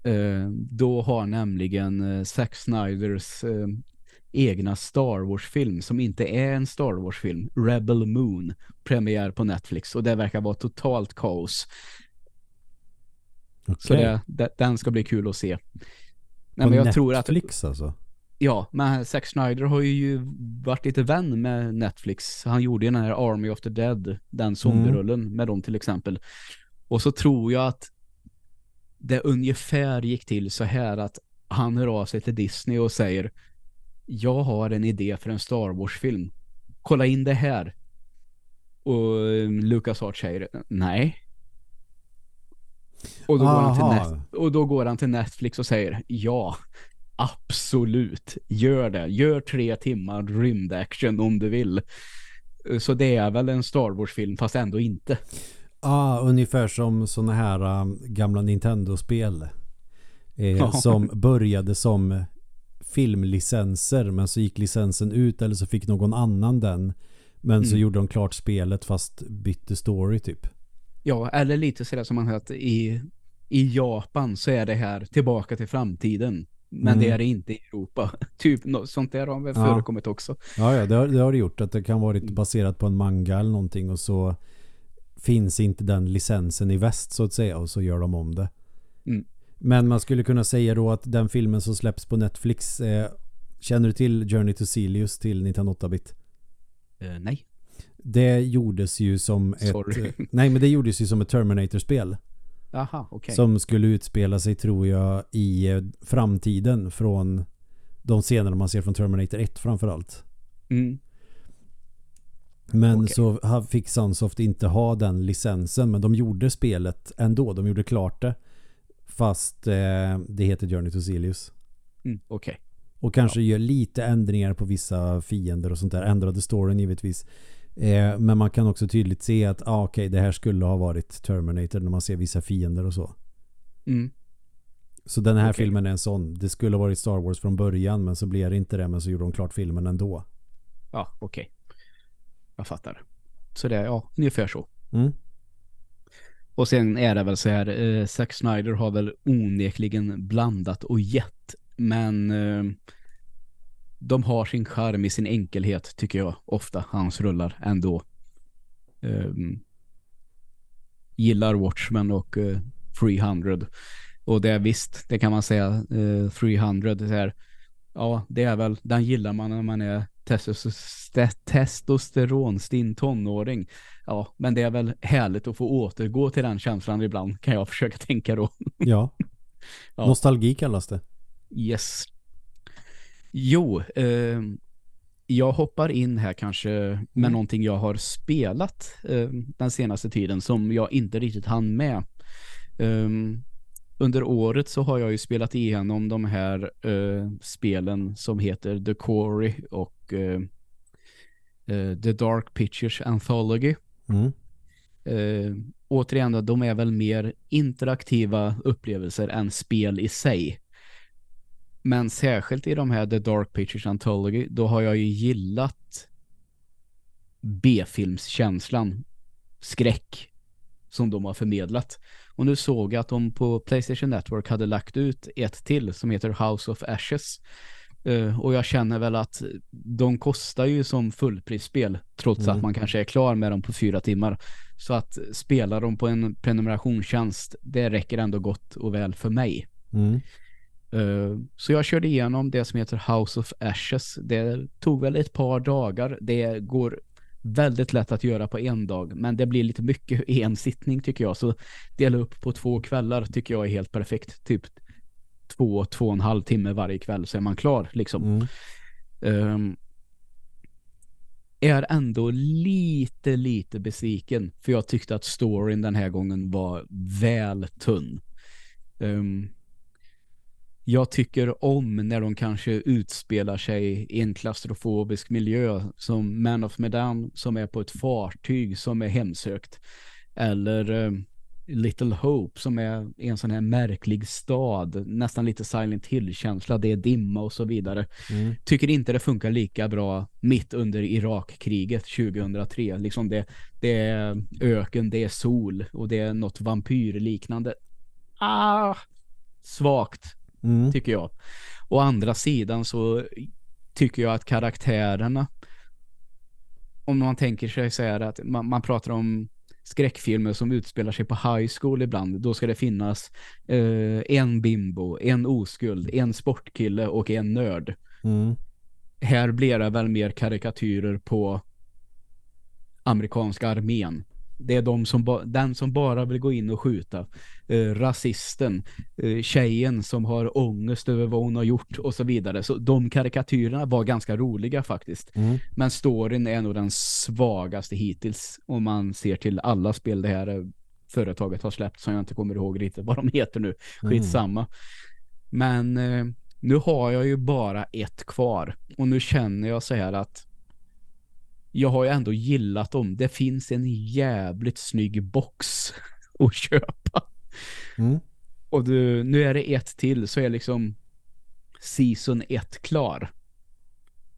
Eh, då har nämligen eh, Zack Snyders eh, egna Star Wars-film som inte är en Star Wars-film, Rebel Moon, premiär på Netflix och det verkar vara totalt kaos. Okay. Så det, det, den ska bli kul att se. Nej, men jag Netflix tror att, alltså? Ja, men Zack Snyder har ju varit lite vän med Netflix. Han gjorde ju den här Army of the Dead, den zombierullen mm. med dem till exempel. Och så tror jag att det ungefär gick till så här att han hör av sig till Disney och säger jag har en idé för en Star Wars-film. Kolla in det här. Och Lucas Arts säger nej. Och då, går han till och då går han till Netflix och säger ja, absolut, gör det. Gör tre timmar rymdaction om du vill. Så det är väl en Star Wars-film fast ändå inte. Ja, ungefär som såna här um, gamla Nintendo-spel. Eh, ja. Som började som filmlicenser men så gick licensen ut eller så fick någon annan den. Men mm. så gjorde de klart spelet fast bytte story typ. Ja, eller lite sådär som man hört i, i Japan så är det här tillbaka till framtiden. Men mm. det är det inte i Europa. typ sånt där har väl ja. förekommit också. Ja, ja det, har, det har det gjort. Att det kan varit mm. baserat på en manga eller någonting och så finns inte den licensen i väst så att säga och så gör de om det. Mm. Men man skulle kunna säga då att den filmen som släpps på Netflix eh, Känner du till Journey to Silius till 1908-bit? Uh, eh, nej. Det gjordes ju som Sorry. ett Nej men det gjordes ju som ett Terminator-spel. Aha, okay. Som skulle utspela sig tror jag i eh, framtiden från de scener man ser från Terminator 1 framförallt. Mm. Men okay. så fick Sunsoft inte ha den licensen men de gjorde spelet ändå. De gjorde klart det. Fast eh, det heter Journey to Silius. Mm, Okej. Okay. Och kanske ja. gör lite ändringar på vissa fiender och sånt där. Ändrade storyn givetvis. Eh, men man kan också tydligt se att ah, okej, okay, det här skulle ha varit Terminator när man ser vissa fiender och så. Mm. Så den här okay. filmen är en sån. Det skulle ha varit Star Wars från början men så blev det inte det men så gjorde de klart filmen ändå. Ja, okej. Okay. Jag fattar. Så det är ja, ungefär så. Mm. Och sen är det väl så här, eh, Zack Snyder har väl onekligen blandat och gett. Men eh, de har sin charm i sin enkelhet tycker jag ofta, hans rullar ändå. Eh, gillar Watchmen och eh, 300. Och det är visst, det kan man säga, eh, 300 det här ja, det är väl, den gillar man när man är testosteronstinn tonåring. Ja, men det är väl härligt att få återgå till den känslan ibland, kan jag försöka tänka då. Ja. Ja. Nostalgi kallas det. Yes. Jo, eh, jag hoppar in här kanske med Mm. någonting jag har spelat eh, den senaste tiden som jag inte riktigt hann med. Ehm, under året så har jag ju spelat igenom de här eh, spelen som heter The Quarry och eh, eh, The Dark Pictures Anthology. Mm. Eh, återigen, de är väl mer interaktiva upplevelser än spel i sig. Men särskilt i de här The Dark Pictures Anthology, då har jag ju gillat B-filmskänslan, skräck, som de har förmedlat. Och nu såg jag att de på Playstation Network hade lagt ut ett till som heter House of Ashes. Eh, och jag känner väl att de kostar ju som fullprisspel trots Mm. att man kanske är klar med dem på fyra timmar. Så att spela dem på en prenumerationstjänst, det räcker ändå gott och väl för mig. Mm. Eh, Så jag körde igenom det som heter House of Ashes. Det tog väl ett par dagar. Det går väldigt lätt att göra på en dag, men det blir lite mycket en sittning tycker jag. Så dela upp på två kvällar tycker jag är helt perfekt. Typ två, två och en halv timme varje kväll så är man klar liksom. Mm. Ehm, är ändå lite, lite besviken. För jag tyckte att storyn den här gången var väl tunn. Ehm, jag tycker om när de kanske utspelar sig i en klaustrofobisk miljö som Man of Medan som är på ett fartyg som är hemsökt. Eller ehm, Little Hope som är en sån här märklig stad. Nästan lite Silent Hill-känsla. Det är dimma och så vidare Mm. tycker inte det funkar lika bra mitt under Irakkriget 2003. Liksom det, det är öken, det är sol och det är något vampyrliknande. Ah, svagt Mm. tycker jag. Å andra sidan så tycker jag att karaktärerna om man tänker sig så här att man, man pratar om skräckfilmer som utspelar sig på high school ibland, då ska det finnas eh, en bimbo, en oskuld, en sportkille och en nörd Mm. här blir det väl mer karikatyrer på amerikanska armén. Det är de som den som bara vill gå in och skjuta. Eh, rasisten. Eh, tjejen som har ångest över vad hon har gjort och så vidare. Så de karikatyrerna var ganska roliga faktiskt. Mm. Men storyn är nog den svagaste hittills om man ser till alla spel det här eh, företaget har släppt som jag inte kommer ihåg riktigt vad de heter nu. Skitsamma. Men eh, nu har jag ju bara ett kvar och nu känner jag så här att jag har ju ändå gillat dem. Det finns en jävligt snygg box att köpa. Mm. Och du, nu är det ett till så är liksom season 1 klar.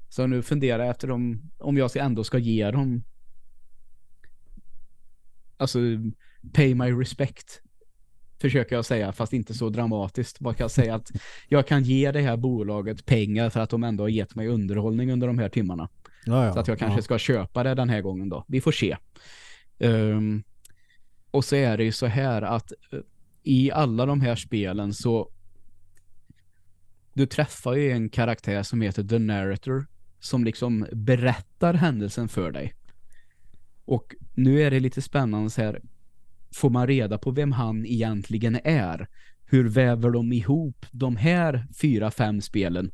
Så nu funderar jag efter om, om jag ändå ska ge dem alltså pay my respect försöker jag säga, fast inte så dramatiskt. Bara kan säga att jag kan ge det här bolaget pengar för att de ändå har gett mig underhållning under de här timmarna. Ja, ja. Så att jag kanske ja. ska köpa det den här gången då. Vi får se. Ehm, och så är det ju så här att eh, i alla de här spelen så du träffar ju en karaktär som heter The Narrator som liksom berättar händelsen för dig. Och nu är det lite spännande så här får man reda på vem han egentligen är. Hur väver de ihop de här fyra, fem spelen?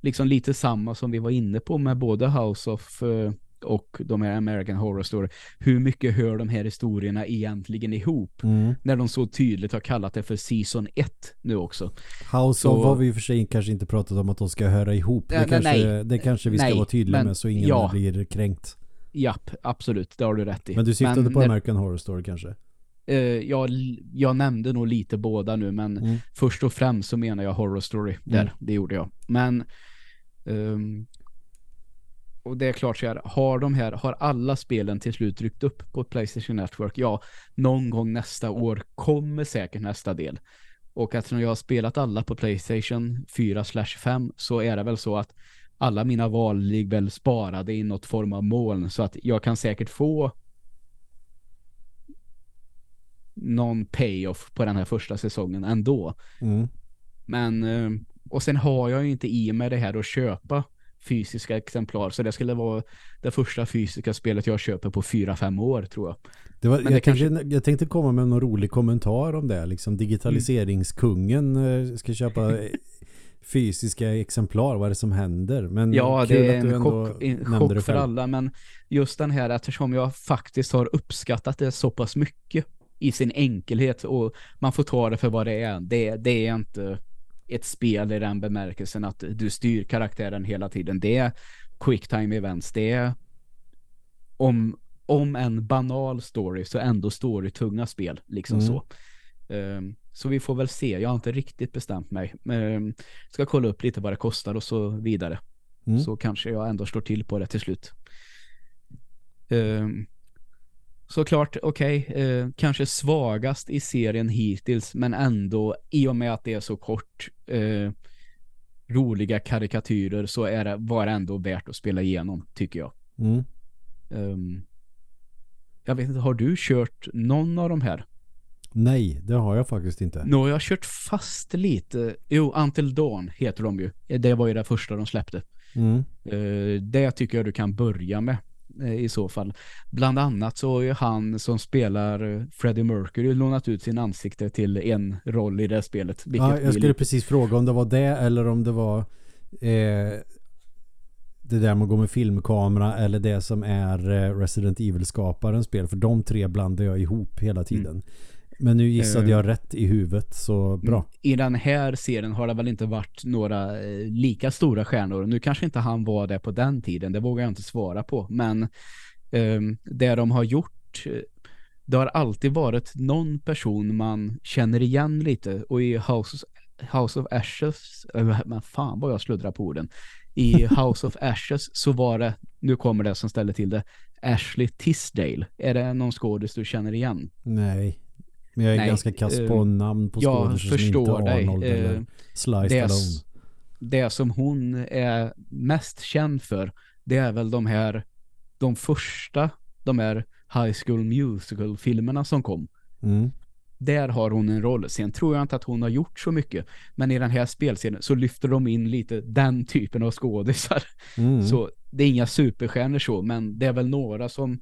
Liksom lite samma som vi var inne på med både House of eh, och de här American Horror Story. Hur mycket hör de här historierna egentligen ihop? Mm. När de så tydligt har kallat det för Season 1 nu också. House Så- of har vi i och för sig kanske inte pratat om att de ska höra ihop. Det, Nej, kanske, nej. det kanske vi ska Nej, vara tydliga men- med så ingen ja. blir kränkt. Japp, absolut, det har du rätt i. Men du syftade Men på när- American Horror Story kanske? Eh, jag, jag nämnde nog lite båda nu, men Mm. först och främst så menar jag Horror Story. Där, Mm. det gjorde jag. Men ehm, och det är klart så här, har de här, har alla spelen till slut ryckt upp på Playstation Network? Ja, någon gång nästa år kommer säkert nästa del. Och eftersom jag har spelat alla på Playstation 4 5 så är det väl så att alla mina val ligger väl sparade i något form av moln så att jag kan säkert få någon payoff på den här första säsongen ändå. Mm. Men eh, och sen har jag ju inte i mig det här att köpa fysiska exemplar. Så det skulle vara det första fysiska spelet jag köper på fyra fem år tror jag. Det var, jag, det tänkte, kanske... jag tänkte komma med någon rolig kommentar om det. Liksom digitaliseringskungen mm. ska köpa fysiska exemplar, vad är det som händer? Men ja, det är en chock, en chock för alla, men just den här, eftersom jag faktiskt har uppskattat det så pass mycket i sin enkelhet och man får ta det för vad det är. Det, det är inte ett spel i den bemärkelsen att du styr karaktären hela tiden. Det är quick time events. Det är om, om en banal story så ändå story-tunga spel. Liksom mm. så. Um, så vi får väl se. Jag har inte riktigt bestämt mig. Um, ska kolla upp lite vad det kostar och så vidare. Mm. Så kanske jag ändå står till på det till slut. Um, såklart, okej, okay, eh, kanske svagast i serien hittills, men ändå i och med att det är så kort eh, roliga karikatyrer så är det, var det ändå värt att spela igenom, tycker jag. Mm. Um, jag vet inte, har du kört någon av de här? Nej, det har jag faktiskt inte. Nå, jag har kört fast lite. Jo, Until Dawn heter de ju. Det var ju det första de släppte. Mm. Uh, det tycker jag du kan börja med. Eh, i så fall. Bland annat så har ju han som spelar Freddie Mercury lånat ut sin ansikte till en roll i det spelet. Ja, jag skulle precis fråga om det var det eller om det var eh, det där med att gå med filmkamera eller det som är eh, Resident Evil-skaparens spel. För de tre blandar jag ihop hela tiden. Mm. Men nu gissade jag rätt i huvudet, så bra. Mm. I den här serien har det väl inte varit några eh, lika stora stjärnor. Nu kanske inte han var det på den tiden, det vågar jag inte svara på. Men eh, det de har gjort, eh, det har alltid varit någon person man känner igen lite. Och i House, House of Ashes, men fan vad jag sluddrar på orden. I House of Ashes så var det, nu kommer det som ställer till det, Ashley Tisdale. Är det någon skådis du känner igen? Nej. Men jag är Nej, ganska kass på uh, namn på skådespelare som inte Arnold dig. eller uh, Sly det, Stallone. Det som hon är mest känd för det är väl de här de första de här High School Musical-filmerna som kom. Mm. Där har hon en roll. Sen tror jag inte att hon har gjort så mycket. Men i den här spelscenen så lyfter de in lite den typen av skådisar. Mm. Så det är inga superstjärnor så, men det är väl några som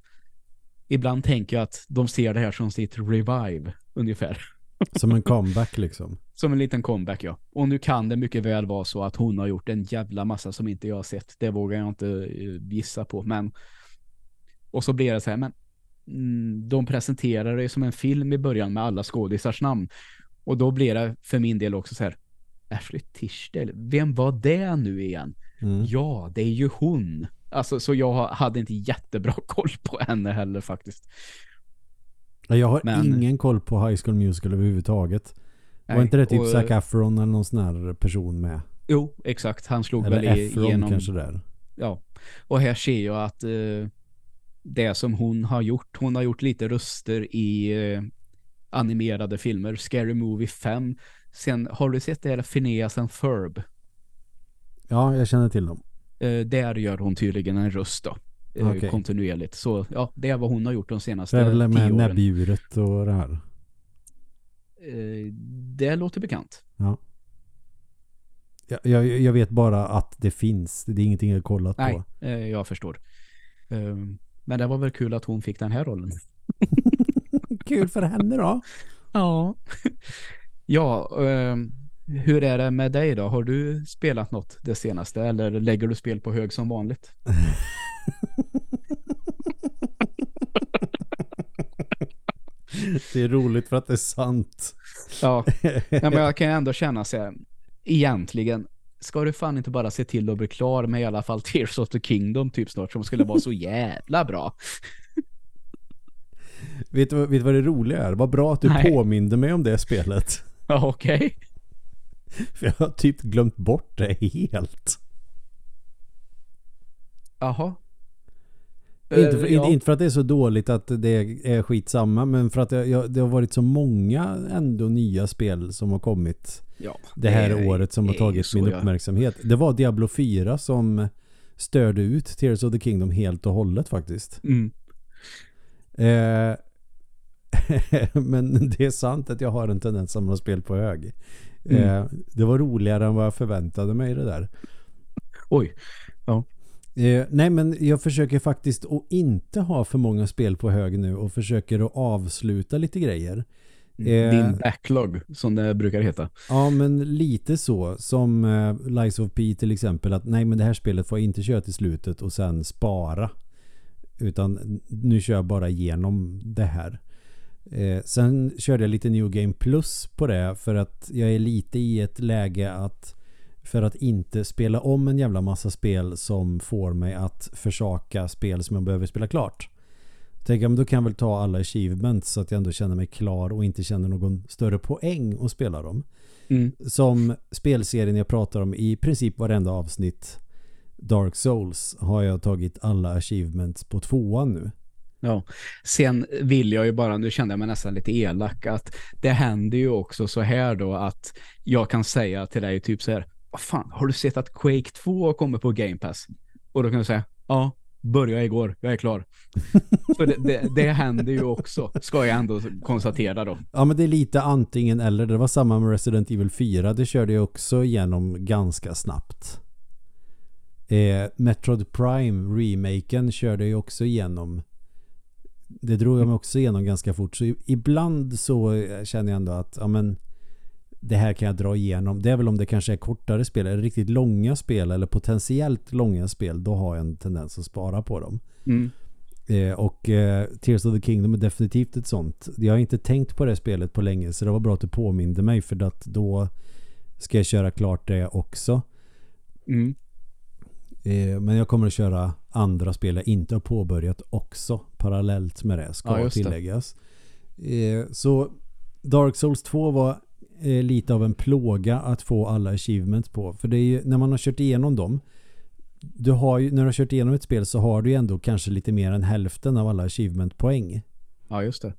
ibland tänker jag att de ser det här som sitt revive ungefär. Som en comeback liksom. Som en liten comeback, ja. Och nu kan det mycket väl vara så att hon har gjort en jävla massa som inte jag har sett. Det vågar jag inte eh, gissa på. Men och så blir det så här, men mm, de presenterar det som en film i början med alla skådisars namn. Och då blir det för min del också så här, Ashley Tishdale, vem var det nu igen? Mm. Ja, det är ju hon. Alltså, så jag hade inte jättebra koll på henne heller faktiskt. Jag har Men, ingen koll på High School Musical överhuvudtaget. Nej, var inte det typ och, Zac Efron eller någon sån här person med? Jo, exakt. Han slog eller väl Efron igenom... kanske där. Ja. Och här ser jag att uh, det som hon har gjort, hon har gjort lite röster i uh, animerade filmer. Scary Movie 5. Sen, har du sett det här Phineas and Ferb? Ja, jag känner till dem. Uh, där gör hon tydligen en röst då. Eh, okay. kontinuerligt. Så ja, det är vad hon har gjort de senaste tio åren. Det är väl med näbbdjuret och det här? Eh, det låter bekant. Ja. Jag, jag, jag, vet bara att det finns. Det är ingenting jag har kollat Nej, på. Nej, eh, jag förstår. Ehm, men det var väl kul att hon fick den här rollen. kul för henne då. Ja. ja, ehm, hur är det med dig då? Har du spelat något det senaste eller lägger du spel på hög som vanligt? det är roligt för att det är sant. Ja, men jag kan ändå känna sig egentligen ska du fan inte bara se till att bli klar med i alla fall Tears of the Kingdom typ snart som skulle vara så jävla bra. vet, du, vet du vad det roliga är? Vad bra att du Nej. påminde mig om det spelet. Ja, okej. Okay. För jag har typ glömt bort det helt. Jaha. Inte för, uh, ja. inte för att det är så dåligt att det är skitsamma men för att det, det har varit så många ändå nya spel som har kommit ja, det här det, året som har tagit min uppmärksamhet. Det var Diablo 4 som störde ut Tears of the Kingdom helt och hållet faktiskt. Mm. Eh, men det är sant att jag har en tendens att samla spel på hög. Mm. Eh, det var roligare än vad jag förväntade mig det där. Oj. Eh, nej men jag försöker faktiskt att inte ha för många spel på hög nu och försöker att avsluta lite grejer. Eh, Din backlog, som det brukar heta. Ja men lite så som eh, Lies of P till exempel att nej men det här spelet får jag inte köra till slutet och sen spara. Utan nu kör jag bara igenom det här. Eh, sen körde jag lite New Game Plus på det för att jag är lite i ett läge att för att inte spela om en jävla massa spel som får mig att försaka spel som jag behöver spela klart. Jag, men då kan jag väl ta alla achievements så att jag ändå känner mig klar och inte känner någon större poäng att spela dem. Mm. Som spelserien jag pratar om i princip varenda avsnitt Dark Souls har jag tagit alla achievements på tvåan nu. Ja. Sen vill jag ju bara, nu kände jag mig nästan lite elak, att det händer ju också så här då att jag kan säga till dig typ så här, vad fan, har du sett att Quake 2 kommer på Game Pass? Och då kan du säga, ja, börja igår, jag är klar. så det, det, det händer ju också, ska jag ändå konstatera då. Ja men det är lite antingen eller. Det var samma med Resident Evil 4. Det körde jag också igenom ganska snabbt. Eh, Metroid Prime remaken körde jag också igenom. Det drog jag mig också igenom ganska fort. Så ibland så känner jag ändå att ja, men, det här kan jag dra igenom. Det är väl om det kanske är kortare spel eller riktigt långa spel eller potentiellt långa spel. Då har jag en tendens att spara på dem. Mm. Eh, och eh, Tears of the Kingdom är definitivt ett sånt. Jag har inte tänkt på det spelet på länge så det var bra att du påminde mig för att då ska jag köra klart det också. Mm. Eh, men jag kommer att köra andra spel jag inte har påbörjat också parallellt med det ska Ja, just det. tilläggas. Eh, så Dark Souls 2 var eh, lite av en plåga att få alla achievements på. För det är ju, när man har kört igenom dem du har ju, när du har kört igenom ett spel så har du ju ändå kanske lite mer än hälften av alla achievement-poäng. Ja, just det.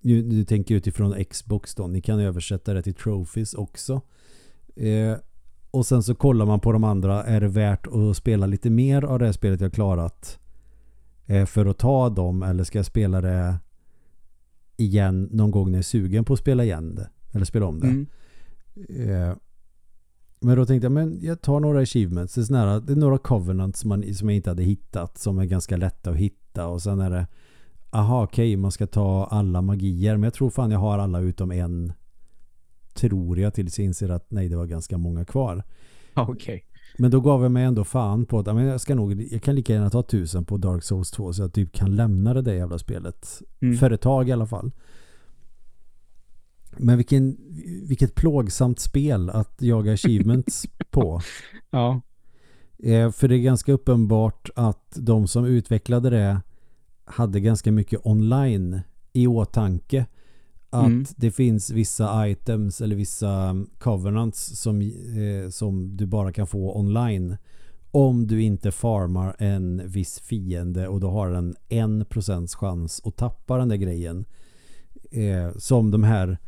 Du, du tänker utifrån Xbox då. Ni kan översätta det till trophies också. Eh, och sen så kollar man på de andra. Är det värt att spela lite mer av det här spelet jag klarat? Eh, för att ta dem eller ska jag spela det igen någon gång när jag är sugen på att spela igen det? Eller spela om det? Mm. Eh, men då tänkte jag, men jag tar några achievements. Det är, här, det är några covenants som, man, som jag inte hade hittat. Som är ganska lätta att hitta. Och sen är det, aha okej, man ska ta alla magier. Men jag tror fan jag har alla utom en. Tror jag tills jag inser att nej, det var ganska många kvar. Okej. Men då gav jag mig ändå fan på att men jag ska nog, jag kan lika gärna ta tusen på Dark Souls 2 så jag typ kan lämna det där jävla spelet. Mm. För ett tag i alla fall. Men vilken, vilket plågsamt spel att jaga achievements på. Ja. Eh, för det är ganska uppenbart att de som utvecklade det hade ganska mycket online i åtanke. Att Mm. det finns vissa items eller vissa covenants som, eh, som du bara kan få online. Om du inte farmar en viss fiende och då har den en procents chans att tappa den där grejen. Eh, som de här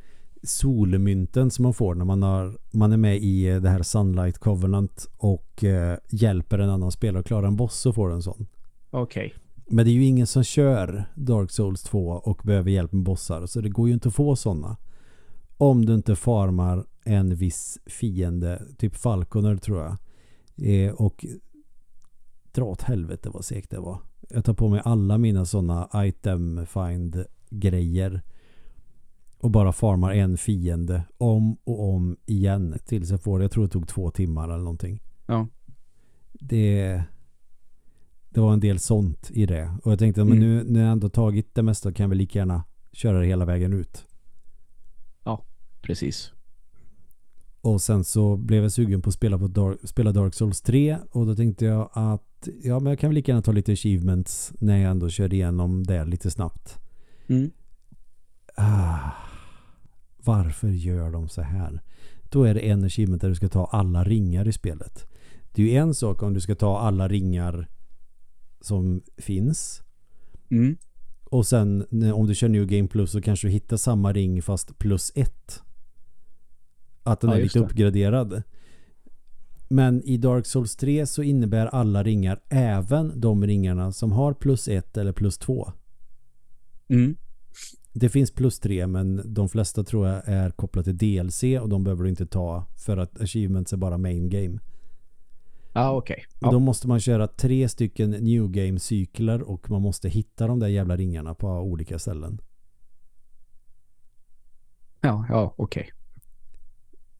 solmynten som man får när man, har, man är med i eh, det här Sunlight Covenant och eh, hjälper en annan spelare att klara en boss så får du en sån. Okej. Men det är ju ingen som kör Dark Souls 2 och behöver hjälp med bossar så det går ju inte att få sådana. Om du inte farmar en viss fiende, typ Falconer tror jag. Eh, och dra åt helvete vad segt det var. Jag tar på mig alla mina sådana item find grejer och bara farmar en fiende om och om igen tills jag får det. Jag tror det tog två timmar eller någonting. Ja. Det det var en del sånt i det. Och jag tänkte, men Mm. nu när jag ändå tagit det mesta kan väl lika gärna köra det hela vägen ut. Precis. Och sen så blev jag sugen på att spela, på Dark, spela Dark Souls 3 och då tänkte jag att ja, men jag kan väl lika gärna ta lite achievements när jag ändå kör igenom det lite snabbt. Mm. Ah, varför gör de så här? Då är det en achievement där du ska ta alla ringar i spelet. Det är ju en sak om du ska ta alla ringar som finns. Mm. Och sen om du kör New Game Plus så kanske du hittar samma ring fast plus ett. Att den Ja, är lite det. uppgraderad. Men i Dark Souls 3 så innebär alla ringar även de ringarna som har plus ett eller plus två. Mm. Det finns plus tre men de flesta tror jag är kopplade till DLC och de behöver du inte ta för att achievements är bara main game. Ja, okej. Och Då måste man köra tre stycken new game cykler och man måste hitta de där jävla ringarna på olika ställen. Ja, ja, okej.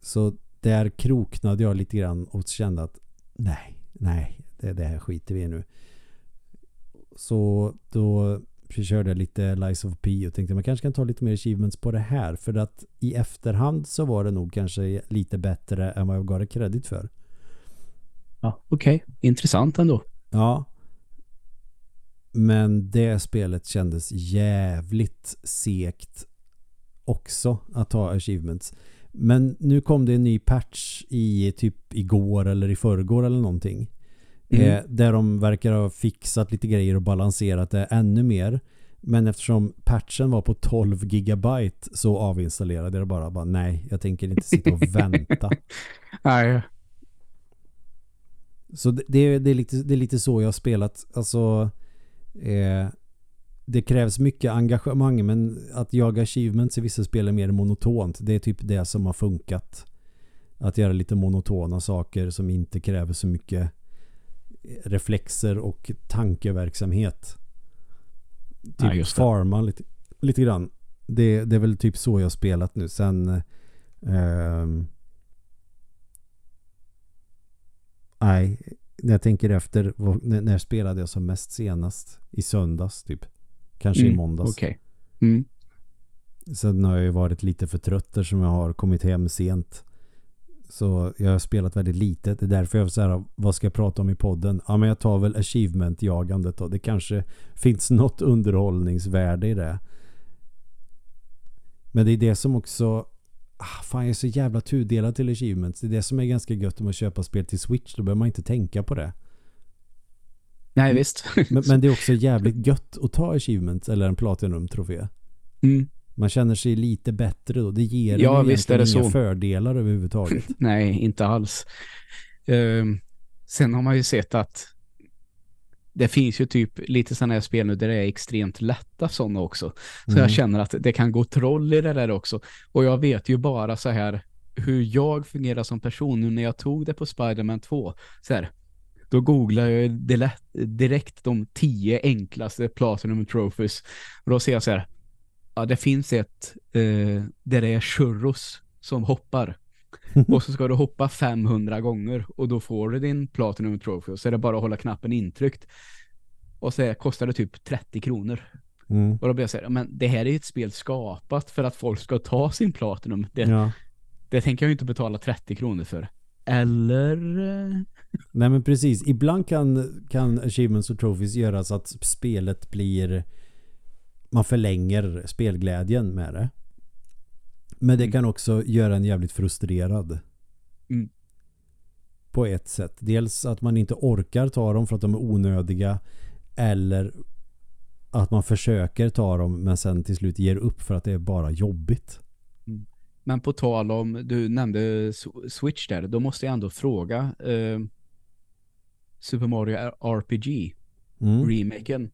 Så där kroknade jag lite grann och kände att nej, nej, det, det här skiter vi i nu. Så då körde jag lite Lies of P och tänkte man kanske kan ta lite mer achievements på det här. För att i efterhand så var det nog kanske lite bättre än vad jag gav det kredit för. Ja, okej. Intressant ändå. Ja. Men det spelet kändes jävligt sekt också att ta achievements. Men nu kom det en ny patch i typ igår eller i förrgår eller någonting. Mm. Eh, där de verkar ha fixat lite grejer och balanserat det ännu mer. Men eftersom patchen var på 12 gigabyte så avinstallerade jag det bara. bara nej, jag tänker inte sitta och vänta. Nej. Så det, det, är, det, är lite, det är lite så jag har spelat. Alltså, eh, det krävs mycket engagemang men att jaga achievements i vissa spel är mer monotont. Det är typ det som har funkat. Att göra lite monotona saker som inte kräver så mycket reflexer och tankeverksamhet. Typ det. farma lite, lite grann. Det, det är väl typ så jag har spelat nu. Sen ehm, Nej, när jag tänker efter när, spelade jag som mest senast? I söndags typ. Kanske i Mm, måndags. Okej. Mm. Sen har jag ju varit lite för trött som jag har kommit hem sent. Så jag har spelat väldigt lite. Det är därför jag så här, vad ska jag prata om i podden? Ja, men jag tar väl achievement-jagandet då. Det kanske finns något underhållningsvärde i det. Men det är det som också... Ah, fan, jag är så jävla tudelad till achievements. Det är det som är ganska gött om att köpa spel till Switch. Då behöver man inte tänka på det. Nej, visst. Men, men det är också jävligt gött att ta achievements eller en Platinum-trofé. Mm. Man känner sig lite bättre då. Det ger Ja, en visst är det inga så. fördelar överhuvudtaget. Nej, inte alls. Ehm, sen har man ju sett att det finns ju typ lite sådana här spel nu där det är extremt lätta sådana också. Så Mm. jag känner att det kan gå troll i det där också. Och jag vet ju bara så här hur jag fungerar som person nu när jag tog det på Spider-Man 2. Så här, då googlar jag direkt de tio enklaste Platinum Trophies. Och då ser jag så här, ja det finns ett eh, där det är churros som hoppar. Och så ska du hoppa 500 gånger och då får du din Platinum Trophy. Och så är det bara att hålla knappen intryckt. Och så kostar det typ 30 kronor. Mm. Och då blir jag så här, men det här är ju ett spel skapat för att folk ska ta sin Platinum. Det, Ja. det tänker jag ju inte betala 30 kronor för. Eller... eh, Nej men precis. Ibland kan, kan achievements och trophies göra så att spelet blir man förlänger spelglädjen med det. Men det Mm. kan också göra en jävligt frustrerad. Mm. På ett sätt. Dels att man inte orkar ta dem för att de är onödiga. Eller att man försöker ta dem men sen till slut ger upp för att det är bara jobbigt. Men på tal om, du nämnde Switch där, då måste jag ändå fråga eh, Super Mario RPG, Mm. remaken.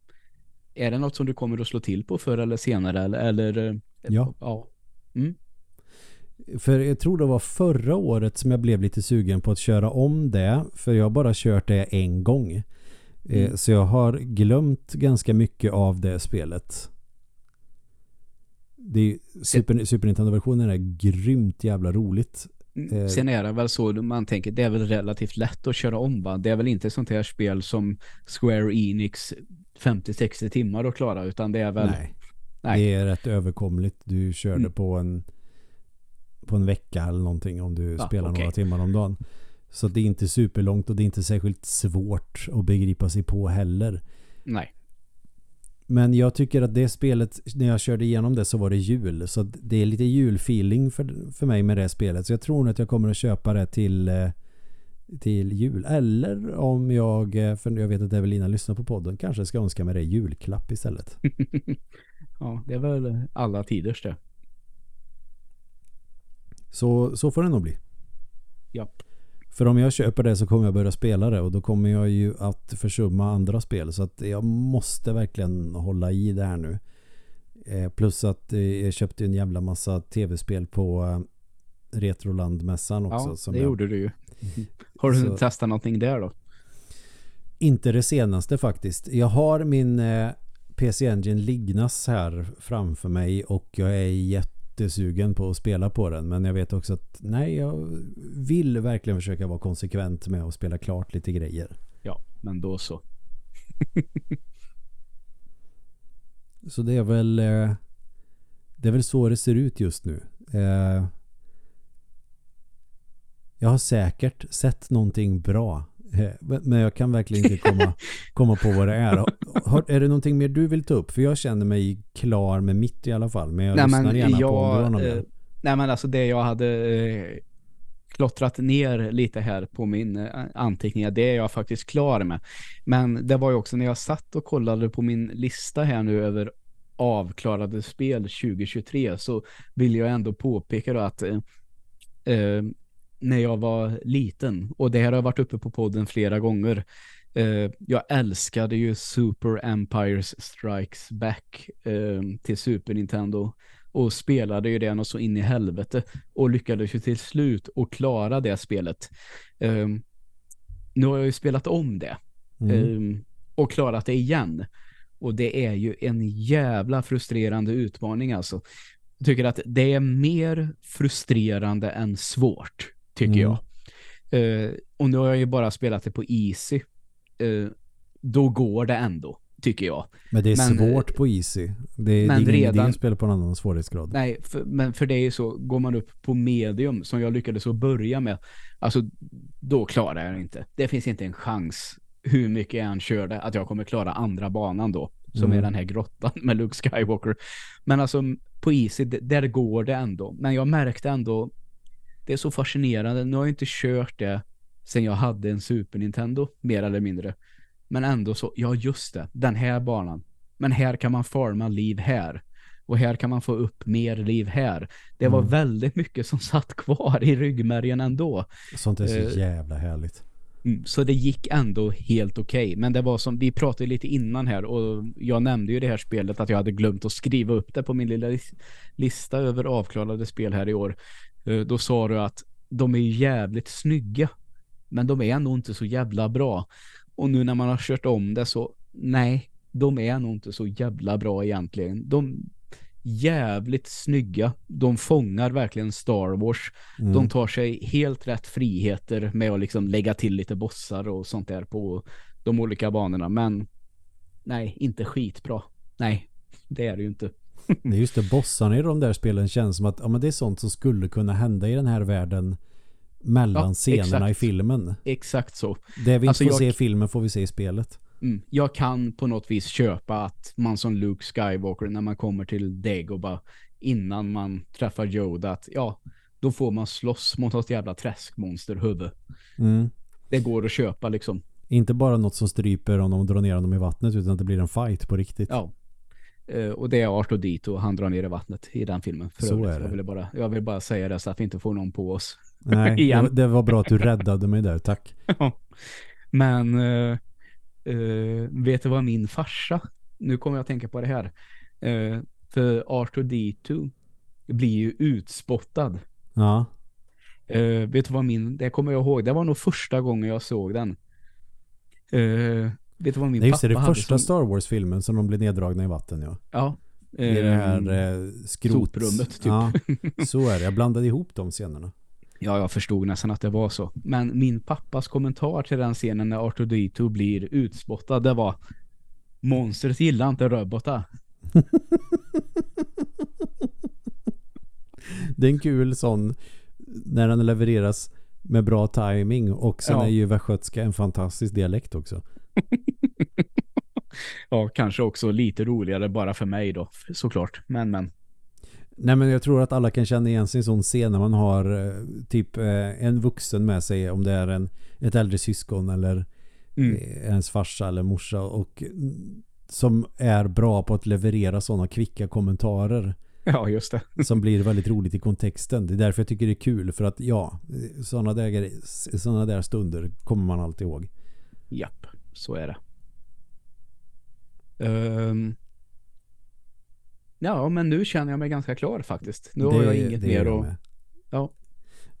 Är det något som du kommer att slå till på förr eller senare? Eller, eller eh, Ja. ja. Mm. För jag tror det var förra året som jag blev lite sugen på att köra om det. För jag har bara kört det en gång. Eh, Mm. Så jag har glömt ganska mycket av det spelet. Det är, Super, Super Nintendo-versionen är grymt jävla roligt. Mm. Eh. Sen är det väl så man tänker, det är väl relativt lätt att köra om va? Det är väl inte ett sånt här spel som Square Enix 50-60 timmar att klara utan det är väl Nej. Nej. Det är rätt överkomligt. Du körde Mm. på en på en vecka eller någonting om du Ja, spelar okej. några timmar om dagen. Så det är inte superlångt och det är inte särskilt svårt att begripa sig på heller. nej. Men jag tycker att det spelet, när jag körde igenom det så var det jul. Så det är lite julfeeling för, för mig med det spelet. Så jag tror nog att jag kommer att köpa det till, eh, till jul. Eller om jag, eh, för jag vet att Evelina lyssnar på podden, kanske ska önska mig det julklapp istället. ja, det är väl alla tiders det. Så, så får det nog bli. Ja. För om jag köper det så kommer jag börja spela det och då kommer jag ju att försumma andra spel. Så att jag måste verkligen hålla i det här nu. Eh, plus att eh, jag köpte en jävla massa tv-spel på eh, Retrolandmässan också. Ja, som det jag, gjorde du ju. Har du Så- testat någonting där då? Inte det senaste faktiskt. Jag har min eh, PC Engine Lignas här framför mig och jag är jättesugen på att spela på den. Men jag vet också att nej, jag vill verkligen försöka vara konsekvent med att spela klart lite grejer. Ja, men då så. Så det är väl eh, det är väl så det ser ut just nu. Eh, jag har säkert sett någonting bra. Eh, Men jag kan verkligen inte komma, komma på vad det är. Har, är det någonting mer du vill ta upp? För jag känner mig klar med mitt i alla fall. Men jag Nej, lyssnar men gärna på jag, om du har något eh. Nej men alltså det jag hade eh, klottrat ner lite här på min anteckningar, det är jag faktiskt klar med. Men det var ju också när jag satt och kollade på min lista här nu över avklarade spel 2023 så vill jag ändå påpeka då att eh, när jag var liten, och det här har varit uppe på podden flera gånger, eh, jag älskade ju Super Empires Strikes Back eh, till Super Nintendo och spelade ju den och så in i helvete och lyckades ju till slut och klara det spelet. Um, nu har jag ju spelat om det Mm. och klarat det igen. Och det är ju en jävla frustrerande utmaning alltså. Jag tycker att det är mer frustrerande än svårt, tycker Mm. jag. Eh, och nu har jag ju bara spelat det på easy. Eh, då går det ändå, tycker jag. Men det är men, svårt på Easy. Det är, men det är ingen redan- att spela på en annan svårighetsgrad. Nej, för, men för det är ju så, går man upp på medium som jag lyckades att börja med, alltså då klarar jag det inte. Det finns inte en chans hur mycket jag än körde att jag kommer klara andra banan då, som Mm. är den här grottan med Luke Skywalker. Men alltså på Easy, där går det ändå. Men jag märkte ändå, det är så fascinerande. Nu har jag inte kört det sen jag hade en Super Nintendo, mer eller mindre. Men ändå så, ja just det, den här banan. Men här kan man forma liv här. Och här kan man få upp mer liv här. Det var Mm. väldigt mycket som satt kvar i ryggmärgen ändå. Sånt är så Eh, jävla härligt. Mm, Så det gick ändå helt okej. Men det var som, vi pratade lite innan här och jag nämnde ju det här spelet att jag hade glömt att skriva upp det på min lilla lis- lista över avklarade spel här i år. Eh, Då sa du att de är jävligt snygga. Men de är nog inte så jävla bra. Och nu när man har kört om det så, nej, de är nog inte så jävla bra egentligen. De jävligt snygga. De fångar verkligen Star Wars. Mm. De tar sig helt rätt friheter med att liksom lägga till lite bossar och sånt där på de olika banorna. Men nej, inte skitbra. Nej, det är det ju inte. Det är just det, bossarna i de där spelen känns som att ja, men det är sånt som skulle kunna hända i den här världen mellan Ja, scenerna i exakt. filmen. Exakt så. Det vi inte Alltså, får jag- se i filmen får vi se i spelet. Mm. Jag kan på något vis köpa att man som Luke Skywalker när man kommer till Dagobah innan man träffar Yoda att ja, då får man slåss mot något jävla träskmonsterhuvud. Mm. Det går att köpa liksom. Inte bara något som stryper om de drar ner honom i vattnet utan att det blir en fight på riktigt. Ja. Eh, och det är Arto Dito han drar ner i vattnet i den filmen. För Så övrigt. är det. Jag, ville bara, jag vill bara säga det så att vi inte får någon på oss. Nej, Igen. det, det var bra att du räddade mig där, tack. Men eh, eh, vet du vad min farsa, nu kommer jag att tänka på det här. Eh, för Arto Dito blir ju utspottad. Ja, vet du vad min, det kommer jag ihåg, det var nog första gången jag såg den. Eh, vet du vad min det är just det, pappa det hade första som, Star Wars-filmen som de blir neddragna i vatten, ja. Ja. I det här ehm, eh, skrot... soprummet, typ. Ja, så är det. Jag blandade ihop de scenerna. Ja, jag förstod nästan att det var så. Men min pappas kommentar till den scenen när Arthur Dito blir utspottad, det var Monstret gillar inte robotar. Det är en kul sån när den levereras med bra timing och sen Ja. är ju västgötska en fantastisk dialekt också. Ja, kanske också lite roligare bara för mig då, såklart. Men, men. Nej men jag tror att alla kan känna igen sig i en sån scen när man har eh, typ eh, en vuxen med sig om det är en, ett äldre syskon eller Mm. eh, ens farsa eller morsa och som är bra på att leverera sådana kvicka kommentarer Ja, just det. som blir väldigt roligt i kontexten. Det är därför jag tycker det är kul för att ja, sådana där, såna där stunder kommer man alltid ihåg. Japp, så är det. Ehm, Ja, men nu känner jag mig ganska klar faktiskt. Nu har jag inget det mer jag att... med. Ja.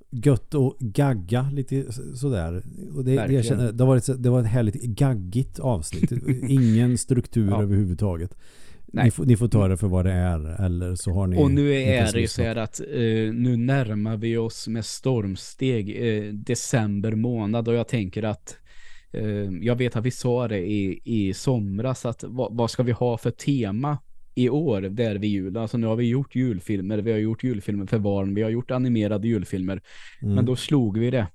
Gött och gagga lite sådär. Och det, det, jag känner, det, varit, så- det var ett härligt gaggigt avsnitt. Ingen struktur Ja. överhuvudtaget. Ni, får, ni får ta det för vad det är. Eller så har ni Och nu är det ju så här att eh, nu närmar vi oss med stormsteg eh, december månad och jag tänker att jag vet att vi sa det i, i somras att vad, vad ska vi ha för tema i år där vid jul? Alltså nu har vi gjort julfilmer, vi har gjort julfilmer för barn, vi har gjort animerade julfilmer. Mm. Men då slog vi det.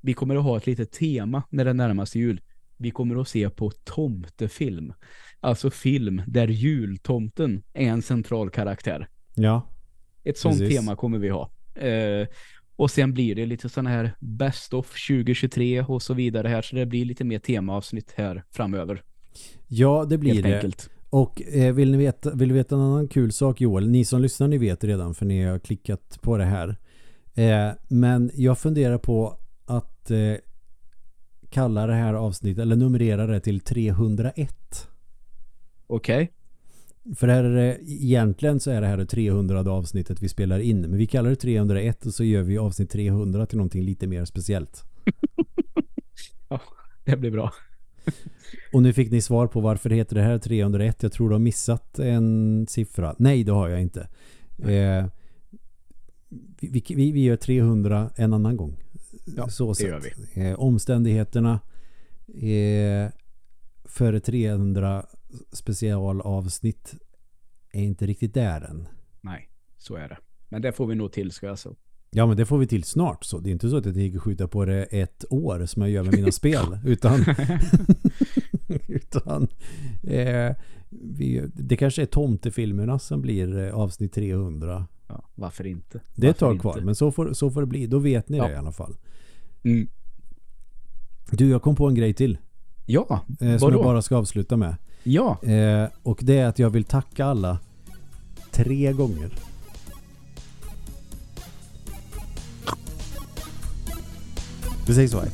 Vi kommer att ha ett litet tema när det närmar sig jul. Vi kommer att se på tomtefilm. Alltså film där jultomten är en central karaktär. Ja, Ett sånt Precis. tema kommer vi ha. Eh, och sen blir det lite sådana här Best of 2023 och så vidare här. Så det blir lite mer temaavsnitt här framöver. ja det blir helt det. enkelt. Och eh, vill, ni veta, vill veta en annan kul sak Joel? Ni som lyssnar ni vet redan för ni har klickat på det här. Eh, men jag funderar på att eh, kalla det här avsnittet eller numrera det till 301. Okej. För här är det, egentligen så är det här det 300 avsnittet vi spelar in. Men vi kallar det 301 och så gör vi avsnitt 300 till någonting lite mer speciellt. Det blir bra. Och nu fick ni svar på varför heter det här 301. Jag tror du har missat en siffra. Nej, det har jag inte. Eh, vi, vi, vi gör 300 en annan gång. Ja, Så det gör vi. Eh, omständigheterna eh, för 300 specialavsnitt är inte riktigt där än. Nej, så är det. Men det får vi nog till ska jag så. Ja men det får vi till snart så. Det är inte så att jag tänker skjuta på det ett år som jag gör med mina spel. Utan, utan eh, vi, det kanske är tomtefilmerna som blir eh, avsnitt 300. Ja, varför inte? Det är ett Varför tag inte? kvar men så får, så får det bli. Då vet ni Ja. det i alla fall. Mm. Du jag kom på en grej till. Ja, Eh, som jag bara ska avsluta med. Ja, Eh, och det är att jag vill tacka alla tre gånger. Vi säger så här.